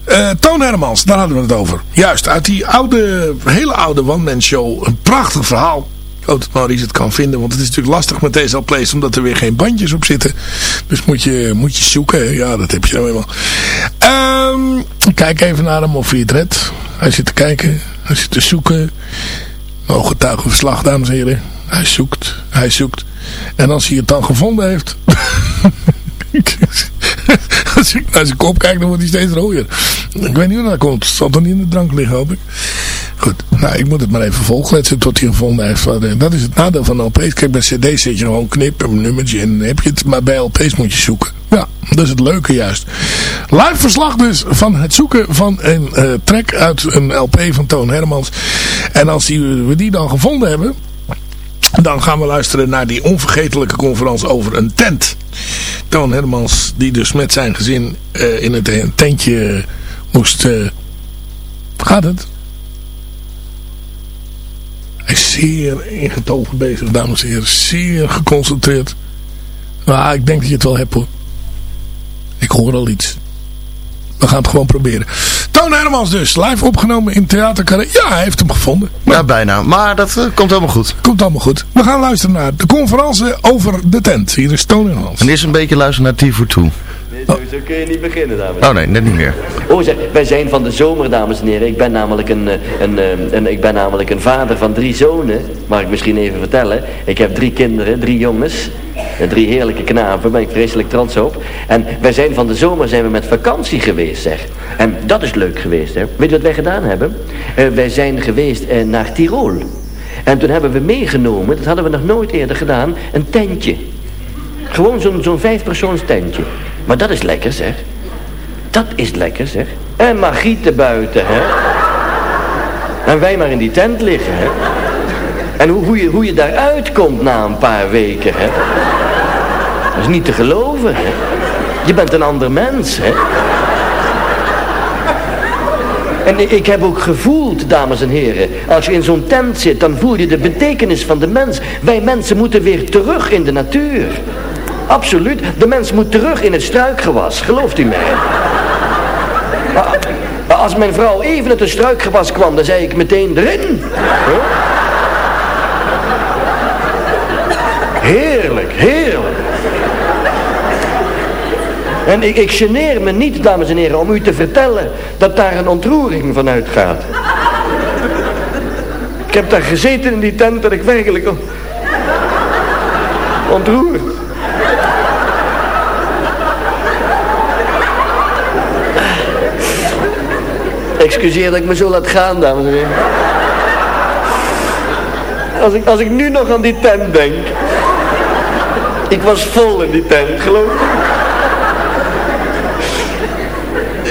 Uh, Toon Hermans, daar hadden we het over. Juist, uit die oude, hele oude one-man show. Een prachtig verhaal. Ik hoop dat Maurice het kan vinden. Want het is natuurlijk lastig met deze LP's. Omdat er weer geen bandjes op zitten. Dus moet je, moet je zoeken. Ja, dat heb je nou eenmaal. Um, kijk even naar hem of hij het redt. Hij zit te kijken. Hij zit te zoeken. Ooggetuigenverslag, dames en heren. Hij zoekt, hij zoekt. En als hij het dan gevonden heeft... als ik naar zijn kop kijk, dan wordt hij steeds rooier. Ik weet niet hoe dat komt. Het zal toch niet in de drank liggen, hoop ik. Goed, nou, ik moet het maar even volgletsen tot hij gevonden heeft. Eh, dat is het nadeel van LP's. Kijk, bij cd's zit je gewoon knippen, een nummertje en heb je het. Maar bij LP's moet je zoeken. Ja, dat is het leuke juist. Live verslag dus van het zoeken van een uh, track uit een LP van Toon Hermans. En als we die dan gevonden hebben... Dan gaan we luisteren naar die onvergetelijke conferentie over een tent. Toon Hermans, die dus met zijn gezin uh, in het tentje moest... Uh, gaat het? Hij is zeer ingetogen bezig, dames en heren. Zeer geconcentreerd. Maar ik denk dat je het wel hebt hoor. Ik hoor al iets. We gaan het gewoon proberen. Toon Hermans dus, live opgenomen in Theater Carré. Ja, hij heeft hem gevonden. ja, bijna. Maar dat uh, komt helemaal goed. Komt allemaal goed. We gaan luisteren naar de conferentie over de tent. Hier is Toon Hermans. En eerst een beetje luisteren naar T voor Sowieso kun je niet beginnen, dames Oh nee, net niet meer. Oh, zeg, wij zijn van de zomer, dames en heren. Ik ben namelijk een, eh, een, een, eh, een, ik ben namelijk een vader van drie zonen. Mag ik misschien even vertellen. Ik heb drie kinderen, drie jongens. En drie heerlijke knapen, ben ik vreselijk trots op. En wij zijn van de zomer zijn we met vakantie geweest, zeg. En dat is leuk geweest, hè. Weet je wat wij gedaan hebben? Uh, wij zijn geweest uh, naar Tirol. En toen hebben we meegenomen, dat hadden we nog nooit eerder gedaan, een tentje. Gewoon zo'n zo'n vijfpersoons tentje. Maar dat is lekker, zeg. Dat is lekker, zeg. En Margriet buiten, hè. En wij maar in die tent liggen, hè. En hoe, hoe, je, hoe je daaruit komt na een paar weken, hè. Dat is niet te geloven, hè. Je bent een ander mens, hè. En ik heb ook gevoeld, dames en heren, als je in zo'n tent zit, dan voel je de betekenis van de mens. Wij mensen moeten weer terug in de natuur. Absoluut, de mens moet terug in het struikgewas, gelooft u mij? Als mijn vrouw even uit het struikgewas kwam, dan zei ik meteen erin. Heerlijk, heerlijk. En ik, ik geneer me niet, dames en heren, om u te vertellen dat daar een ontroering van uitgaat. Ik heb daar gezeten in die tent dat ik werkelijk ontroerd. Excuseer dat ik me zo laat gaan, dames en heren. Als ik, als ik nu nog aan die tent denk. Ik was vol in die tent, geloof ik.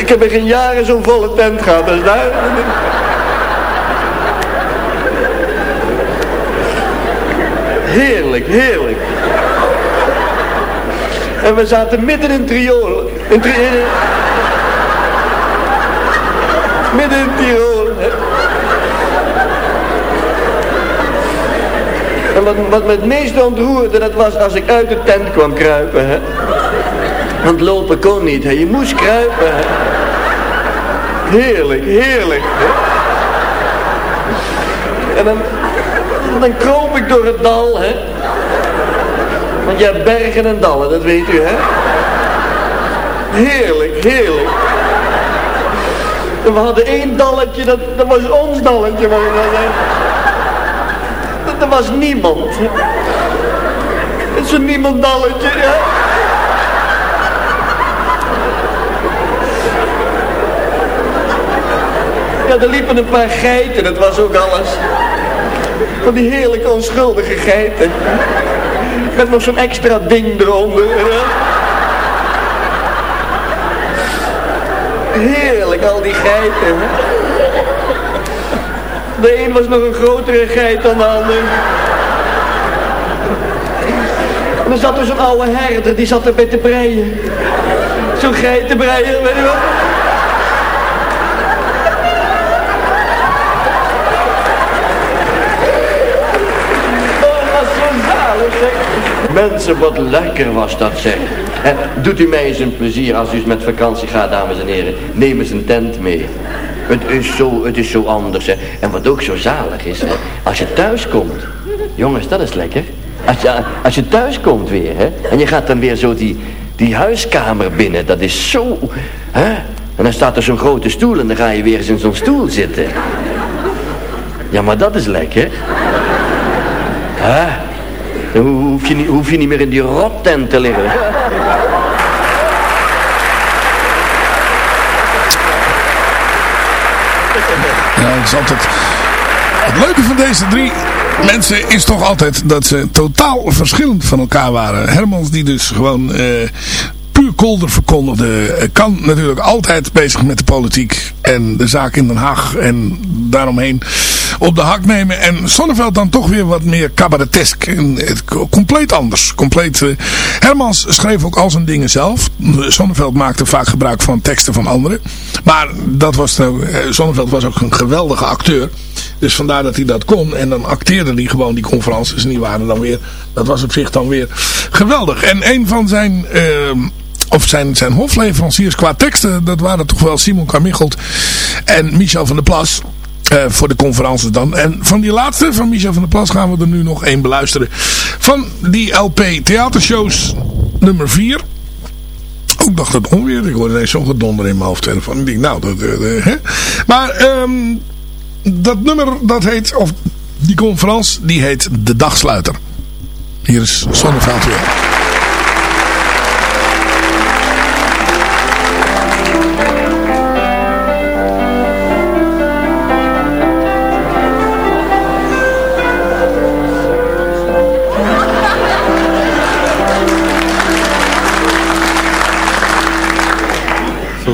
Ik heb in geen jaren zo'n volle tent gehad als daar. Heerlijk, heerlijk. En we zaten midden in trio, In triool. Tirol. En wat, wat me het meest ontroerde, dat was als ik uit de tent kwam kruipen. Hè. Want lopen kon niet, hè. je moest kruipen. Heerlijk, heerlijk. Hè. En dan, dan kroop ik door het dal, hè. Want je hebt bergen en dallen, dat weet u, hè. Heerlijk, heerlijk. We hadden één dalletje, dat, dat was ons dalletje. Maar, dat, er was niemand. Het is een niemand dalletje, ja. Ja, er liepen een paar geiten, dat was ook alles. Van die heerlijke onschuldige geiten. Met nog zo'n extra ding eronder. Al die geiten. De een was nog een grotere geit dan de ander. En er zat er zo'n oude herder, die zat erbij te breien. Zo'n geitenbreier, weet je wat? Mensen, wat lekker was dat zeg. En doet u mij eens een plezier als u eens met vakantie gaat, dames en heren. Neem eens een tent mee. Het is zo, het is zo anders. Hè. En wat ook zo zalig is, hè, als je thuis komt. Jongens, dat is lekker. Als je, als je thuis komt weer, hè, en je gaat dan weer zo die, die huiskamer binnen. Dat is zo, hè. En dan staat er zo'n grote stoel en dan ga je weer eens in zo'n stoel zitten. Ja, maar dat is lekker. Hè? Dan hoef je, niet, hoef je niet meer in die rottent te liggen. Ja, het is altijd... Het leuke van deze drie mensen is toch altijd dat ze totaal verschillend van elkaar waren. Hermans die dus gewoon uh, puur kolder verkondigde. Eh, kan natuurlijk altijd bezig met de politiek en de zaak in Den Haag en daaromheen op de hak nemen. En Sonneveld dan toch weer wat meer cabaretesk. compleet anders. Compleet, uh, Hermans schreef ook al zijn dingen zelf. Sonneveld maakte vaak gebruik van teksten van anderen. Maar dat was, uh, Sonneveld was ook een geweldige acteur. Dus vandaar dat hij dat kon. En dan acteerde hij gewoon die conferenties. En die waren dan weer, dat was op zich dan weer geweldig. En een van zijn... Uh, of zijn, zijn hofleveranciers qua teksten, dat waren toch wel Simon Carmichelt en Michel van der Plas. Uh, voor de conferences dan. En van die laatste, van Michel van der Plas, gaan we er nu nog één beluisteren. Van die LP Theatershows nummer 4. Ook dacht het onweer. Ik hoorde ineens zo'n gedonder in mijn hoofd. Ik denk, nou, dat, uh, hè. Maar um, dat nummer, dat heet, of die conferentie, die heet De Dagsluiter. Hier is Zonneveld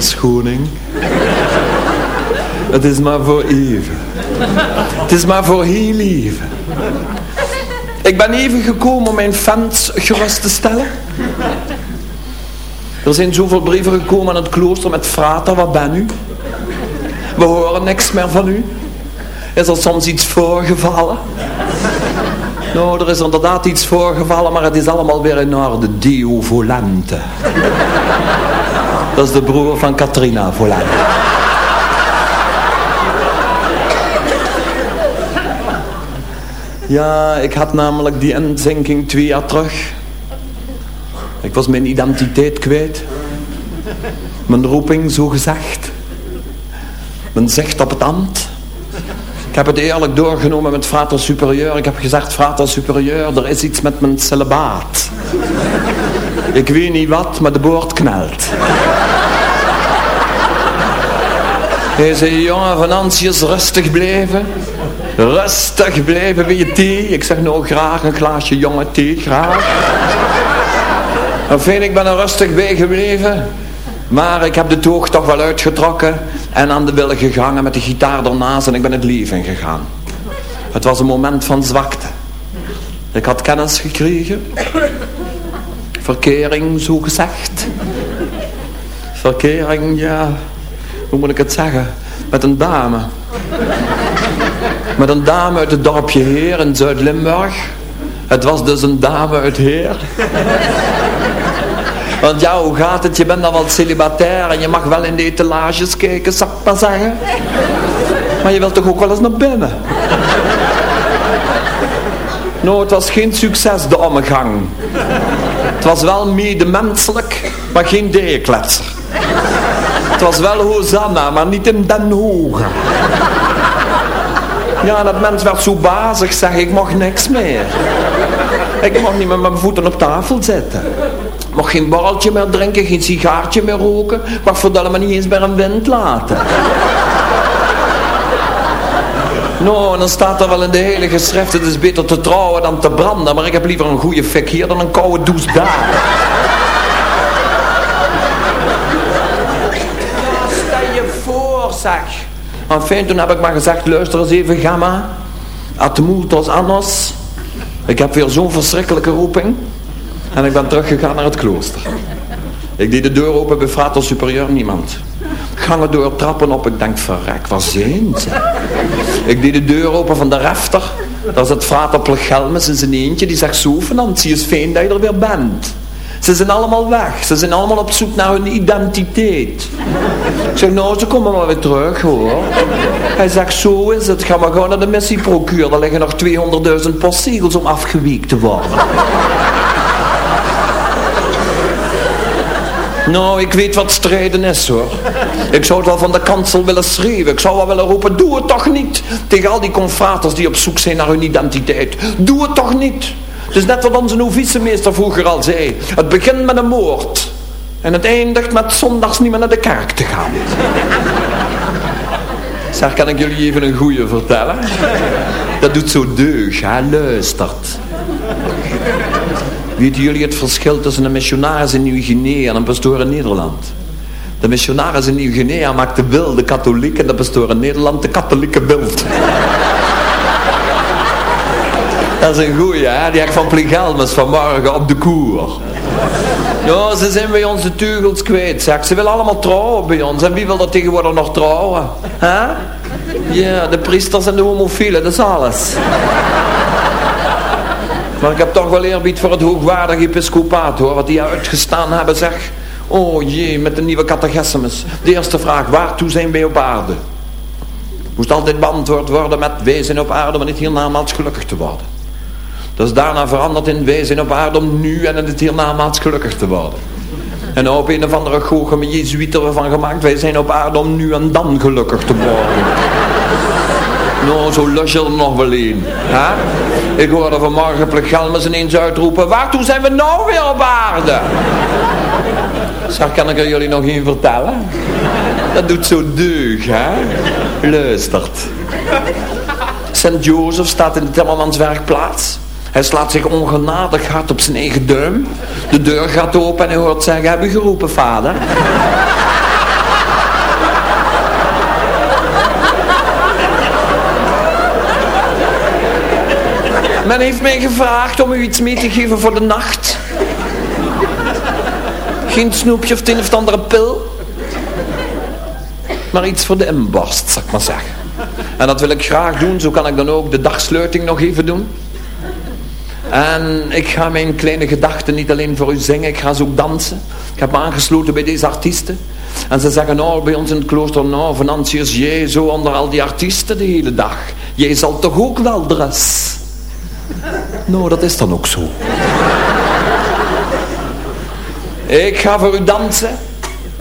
verschoning. Het is maar voor even. Het is maar voor heel even. Ik ben even gekomen om mijn fans gerust te stellen. Er zijn zoveel brieven gekomen aan het klooster met frater, wat ben u? We horen niks meer van u. Is er soms iets voorgevallen? Nou, er is inderdaad iets voorgevallen, maar het is allemaal weer in orde. Dio volente. Dat is de broer van Katrina Volijn. Ja, ik had namelijk die inzinking twee jaar terug. Ik was mijn identiteit kwijt. Mijn roeping, zo gezegd. Mijn zicht op het ambt. Ik heb het eerlijk doorgenomen met frater superieur. Ik heb gezegd, frater superieur, er is iets met mijn celibaat. Ik weet niet wat, maar de boord knelt. Hij zei, jongen, Venantius, rustig blijven. Rustig blijven, wil je thee? Ik zeg, nou graag een glaasje jonge thee, graag. Enfin, ik ben er rustig bij gebleven. Maar ik heb de toog toch wel uitgetrokken. En aan de willen gegangen met de gitaar ernaast en ik ben het leven gegaan. Het was een moment van zwakte. Ik had kennis gekregen. Verkering, zo gezegd. Verkering, ja, hoe moet ik het zeggen? Met een dame. Met een dame uit het dorpje Heer in Zuid-Limburg. Het was dus een dame uit Heer. Want ja, hoe gaat het? Je bent dan wel celibatair en je mag wel in de etalages kijken, zal ik maar zeggen. Maar je wilt toch ook wel eens naar binnen? Nou, het was geen succes, de omgang. Het was wel medemenselijk, maar geen dijenkletser. Het was wel Hosanna, maar niet in Den Hoge. Ja, dat mens werd zo bazig, zeg ik, mocht niks meer. Ik mocht niet met mijn voeten op tafel zitten. Ik mocht geen borreltje meer drinken, geen sigaartje meer roken. Mag verdomme me niet eens meer een wind laten. Nou, en dan staat er wel in de hele geschrift, het is beter te trouwen dan te branden. Maar ik heb liever een goede fik hier dan een koude douche daar. Ja, stel je voor, zeg. Enfin, toen heb ik maar gezegd, luister eens even, gamma. At multos annos. Ik heb weer zo'n verschrikkelijke roeping. En ik ben teruggegaan naar het klooster. Ik deed de deur open bij frater superieur, niemand. Gangen door, trappen op, ik denk, verrek, waar zijn ze? Ik deed de deur open van de refter. Daar zit frater Plegelmes in zijn eentje, die zegt, zo Fernand, zie je fijn dat je er weer bent. Ze zijn allemaal weg. Ze zijn allemaal op zoek naar hun identiteit. Ik zeg, nou, ze komen maar weer terug, hoor. Hij zegt, zo is het. Ga maar gewoon naar de missieprocuur. Er liggen nog 200.000 postzegels om afgeweekt te worden. Nou, ik weet wat strijden is hoor. Ik zou het wel van de kansel willen schreeuwen. Ik zou wel willen roepen, doe het toch niet. Tegen al die confraters die op zoek zijn naar hun identiteit. Doe het toch niet. Het is net wat onze novicemeester vroeger al zei. Het begint met een moord. En het eindigt met zondags niet meer naar de kerk te gaan. Zeg, kan ik jullie even een goeie vertellen? Dat doet zo deug, hè? Luistert. Weten jullie het verschil tussen een missionaris in Nieuw-Guinea en een pastoor in Nederland? De missionaris in Nieuw-Guinea maakt de wilde katholiek en de pastoor in Nederland de katholieke beeld. Dat is een goeie, hè? Die heb ik van Pligelmes vanmorgen op de koer. Ja, ze zijn bij ons de kwijt, zeg. Ze willen allemaal trouwen bij ons. En wie wil er tegenwoordig nog trouwen? Hè? Ja, de priesters en de homofielen, dat is alles. Maar ik heb toch wel eerbied voor het hoogwaardige episcopaat, hoor. Wat die uitgestaan hebben, zeg. Oh jee, met de nieuwe catechismus. De eerste vraag, waartoe zijn wij op aarde? Moest altijd beantwoord worden met, zijn op aarde om in het hiernamaals gelukkig te worden. Dat is daarna veranderd in, zijn op aarde om nu en in het hiernamaals gelukkig te worden. En nou op een of andere goochel ervan gemaakt, wij zijn op aarde om nu en dan gelukkig te worden. Nou, zo lus je er nog wel in. Hè? Ik hoorde vanmorgen Plegelmes ineens uitroepen, waartoe zijn we nou weer op aarde? Zeg, kan ik er jullie nog één vertellen? Dat doet zo deug, hè? Luistert. Sint Jozef staat in de Timmermanswerkplaats. Hij slaat zich ongenadig hard op zijn eigen duim. De deur gaat open en hij hoort zeggen, heb je geroepen, vader? Men heeft mij gevraagd om u iets mee te geven voor de nacht. Geen snoepje of het een of andere pil. Maar iets voor de inborst, zal ik maar zeggen. En dat wil ik graag doen, zo kan ik dan ook de dagsluiting nog even doen. En ik ga mijn kleine gedachten niet alleen voor u zingen, ik ga ze ook dansen. Ik heb me aangesloten bij deze artiesten. En ze zeggen nou bij ons in het klooster, nou Venantius, jij zo onder al die artiesten de hele dag. Jij zal toch ook wel dress. Nou, dat is dan ook zo. Ik ga voor u dansen.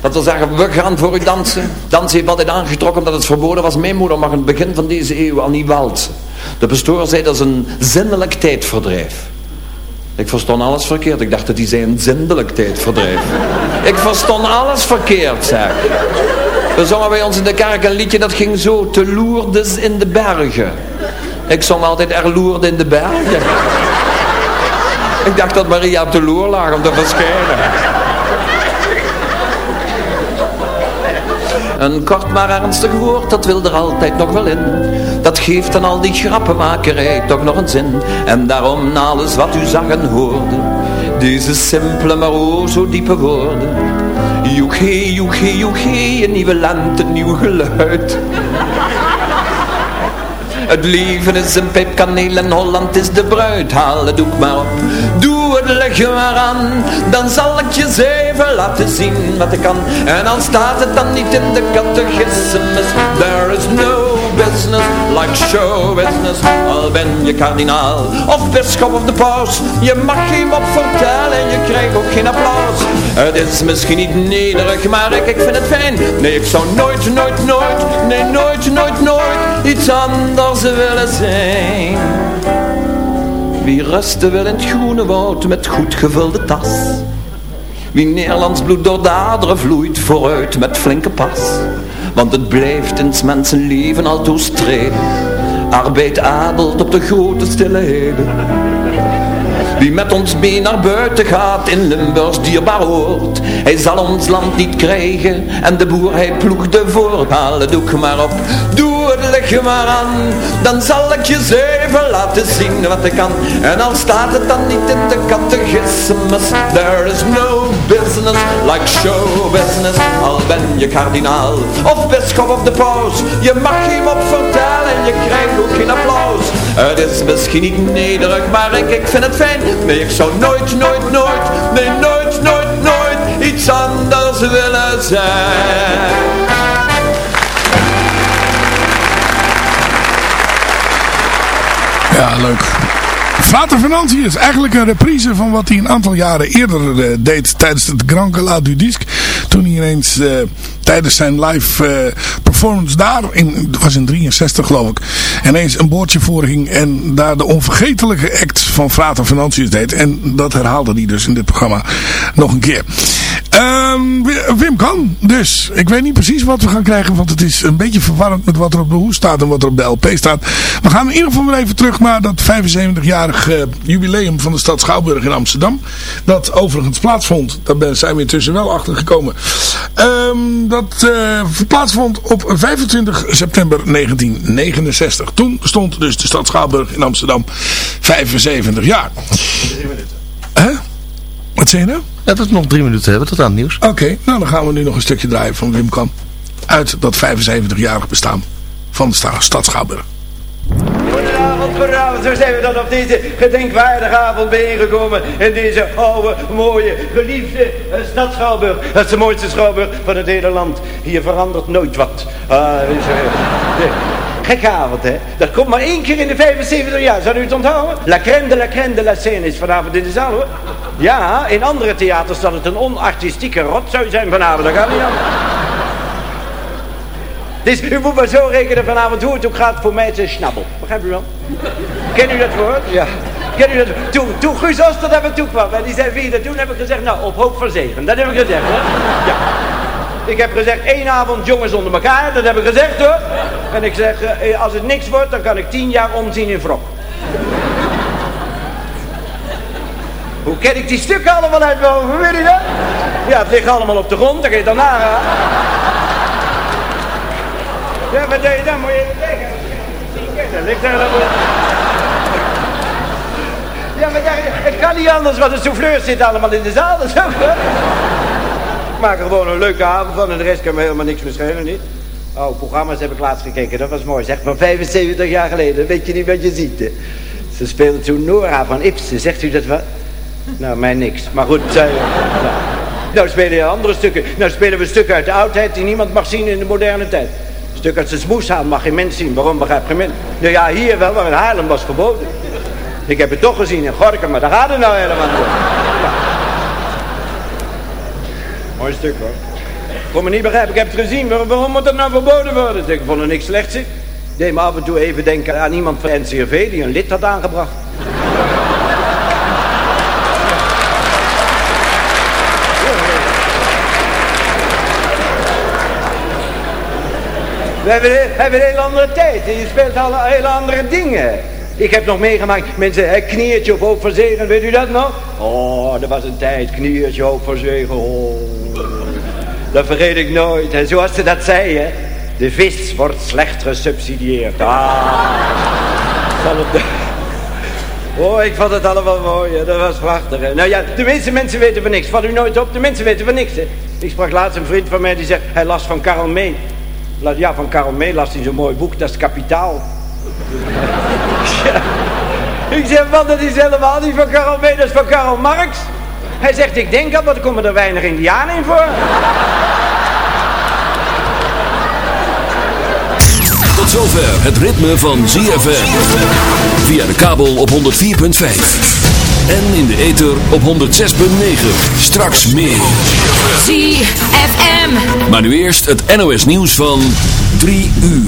Dat wil zeggen, we gaan voor u dansen. Dansen heeft altijd aangetrokken omdat het verboden was. Mijn moeder mag in het begin van deze eeuw al niet walsen. De pastoor zei dat is een zinnelijk tijdverdrijf. Ik verstond alles verkeerd. Ik dacht dat hij zei een zindelijk tijdverdrijf. Ik verstond alles verkeerd, zeg. We zongen bij ons in de kerk een liedje dat ging zo. Te Lourdes in de bergen. Ik zong altijd er Loerde in de bergen. Ik dacht dat Maria op de loer lag om te verschijnen. Een kort maar ernstig woord, dat wil er altijd nog wel in. Dat geeft aan al die grappenmakerij toch nog een zin. En daarom na alles wat u zag en hoorde. Deze simpele maar o zo diepe woorden. Joeghee, joeghee, joeghee, een nieuwe lente, een nieuw geluid. Het leven is een pijp kaneel en Holland is de bruid. Haal het doek maar op, doe het leg maar aan. Dan zal ik je even laten zien wat ik kan. En al staat het dan niet in de catechismus. There is no business like show business. Al ben je kardinaal of bischop of de paus. Je mag geen op vertellen en je krijgt ook geen applaus. Het is misschien niet nederig, maar ik, ik vind het fijn. Nee, ik zou nooit, nooit, nooit, nee, nooit, nooit, nooit iets anders willen zijn. Wie rusten wil in het groene woud met goed gevulde tas. Wie Nederlands bloed door de aderen vloeit vooruit met flinke pas. Want het blijft in mensenleven al streden. Arbeid adelt op de grote stille heden. Wie met ons mee naar buiten gaat in Limburgs dierbaar hoort Hij zal ons land niet krijgen en de boer hij ploegde voort Haal het doek maar op, doe het aan. Dan zal ik je zeven laten zien wat ik kan. En al staat het dan niet in de catechismus There is no business like show business. Al ben je kardinaal of bischop of de paus Je mag hem op vertellen en je krijgt ook geen applaus. Het is misschien niet nederig, maar ik, ik vind het fijn. Nee, ik zou nooit, nooit, nooit, nee, nooit, nooit, nooit iets anders willen zijn. Ja, leuk. Vater Venantie is eigenlijk een reprise van wat hij een aantal jaren eerder uh, deed tijdens het Grand Gala du Disque. Toen hij ineens uh, tijdens zijn live uh, performance daar, in, was in 63 geloof ik, ineens een boordje voorging en daar de onvergetelijke act van Vater Venantius deed. En dat herhaalde hij dus in dit programma nog een keer. Um, Wim kan. Dus ik weet niet precies wat we gaan krijgen. Want het is een beetje verwarrend met wat er op de hoes staat. En wat er op de LP staat. We gaan in ieder geval weer even terug naar dat 75-jarig uh, jubileum van de stad Schouwburg in Amsterdam. Dat overigens plaatsvond. Daar zijn we intussen wel achter gekomen. Um, dat uh, plaatsvond op 25 september 1969. Toen stond dus de stad Schouwburg in Amsterdam 75 jaar. Drie minuten. Wat zei je nou? Ja, dat we nog drie minuten hebben tot aan het nieuws. Oké, nou dan gaan we nu nog een stukje draaien van Wim Kan. Uit dat 75-jarig bestaan van de stad Schouwburg. Goedenavond, goedenavond. Zo zijn we dan op deze gedenkwaardige avond bijeengekomen. In deze oude, mooie, geliefde stad Schouwburg. Dat is de mooiste Schouwburg van het hele land. Hier verandert nooit wat. Ah, is, gekke avond, hè. Dat komt maar één keer in de 75 jaar. Zou u het onthouden? La crème de la crème de la scène is vanavond in de zaal, hoor. Ja, in andere theaters zal het een onartistieke rotzooi zijn vanavond. Dat gaat niet. Dus u moet maar zo rekenen vanavond hoe het ook gaat voor mij te snabbel. Begrijpt u wel? Ken u dat woord? Ja. Ken u dat? Toen, toen Guus Oster daar toe kwam en die zei, wie dat doen, heb ik gezegd, nou, op hoop van zegen. Dat heb ik gezegd, hè? Ja. Ik heb gezegd, één avond jongens onder elkaar, dat heb ik gezegd, hoor. En ik zeg, eh, als het niks wordt, dan kan ik tien jaar omzien in wrok. Hoe ken ik die stukken allemaal uit boven, weet je dat? Ja, het ligt allemaal op de grond, dan kun je dan nagaan. Ja, wat doe je dan? Moet je even liggen. Dat ligt er allemaal... Ja, maar ja, het kan niet anders, want de souffleurs zitten allemaal in de zaal, dat is ook? Maak er gewoon een leuke avond van en de rest kan me helemaal niks meer schelen, niet? Oh, programma's heb ik laatst gekeken, dat was mooi. Zeg, van 75 jaar geleden, weet je niet wat je ziet, hè? Ze speelde toen Nora van Ibsen, zegt u dat wat? Nou, mij niks. Maar goed. Nou, spelen je andere stukken. Nou spelen we stukken uit de oudheid die niemand mag zien in de moderne tijd. Een stuk uit zijn smoeshaan mag geen mens zien. Waarom begrijp je men? Nou ja, hier wel, maar in Haarlem was verboden. Ik heb het toch gezien in Gorkum, maar daar gaat het nou helemaal niet ja. Mooi stuk hoor. Ik kon me niet begrijpen, ik heb het gezien. Waarom, moet dat nou verboden worden? Ik vond er niks slechts in. Deed me af en toe even denken aan iemand van NCRV die een lid had aangebracht. We hebben, een hele andere tijd. Je speelt al hele andere dingen. Ik heb nog meegemaakt, mensen, hè, kniertje of hoop verzegen, weet u dat nog? Oh, dat was een tijd, kniertje, hoop verzegen, oh. Dat vergeet ik nooit. En zoals ze dat zei, hè. De vis wordt slecht gesubsidieerd. Ah. Oh, ik vond het allemaal mooi. hè. Dat was prachtig. hè. Nou ja, de meeste mensen weten van niks. Valt u nooit op? De mensen weten van niks. Hè. Ik sprak laatst een vriend van mij die zegt... Hij las van Karel May. Ja, van Karel May las hij zo'n mooi boek. Dat is Kapitaal. Ik zeg, man, dat is helemaal niet van Karel May. Dat is van Karl Marx. Hij zegt, ik denk al, maar er komen er weinig indianen in voor. Tot zover het ritme van ZFM. Via de kabel op 104.5. En in de ether op 106.9. Straks meer. ZFM. Maar nu eerst het NOS nieuws van 3 uur.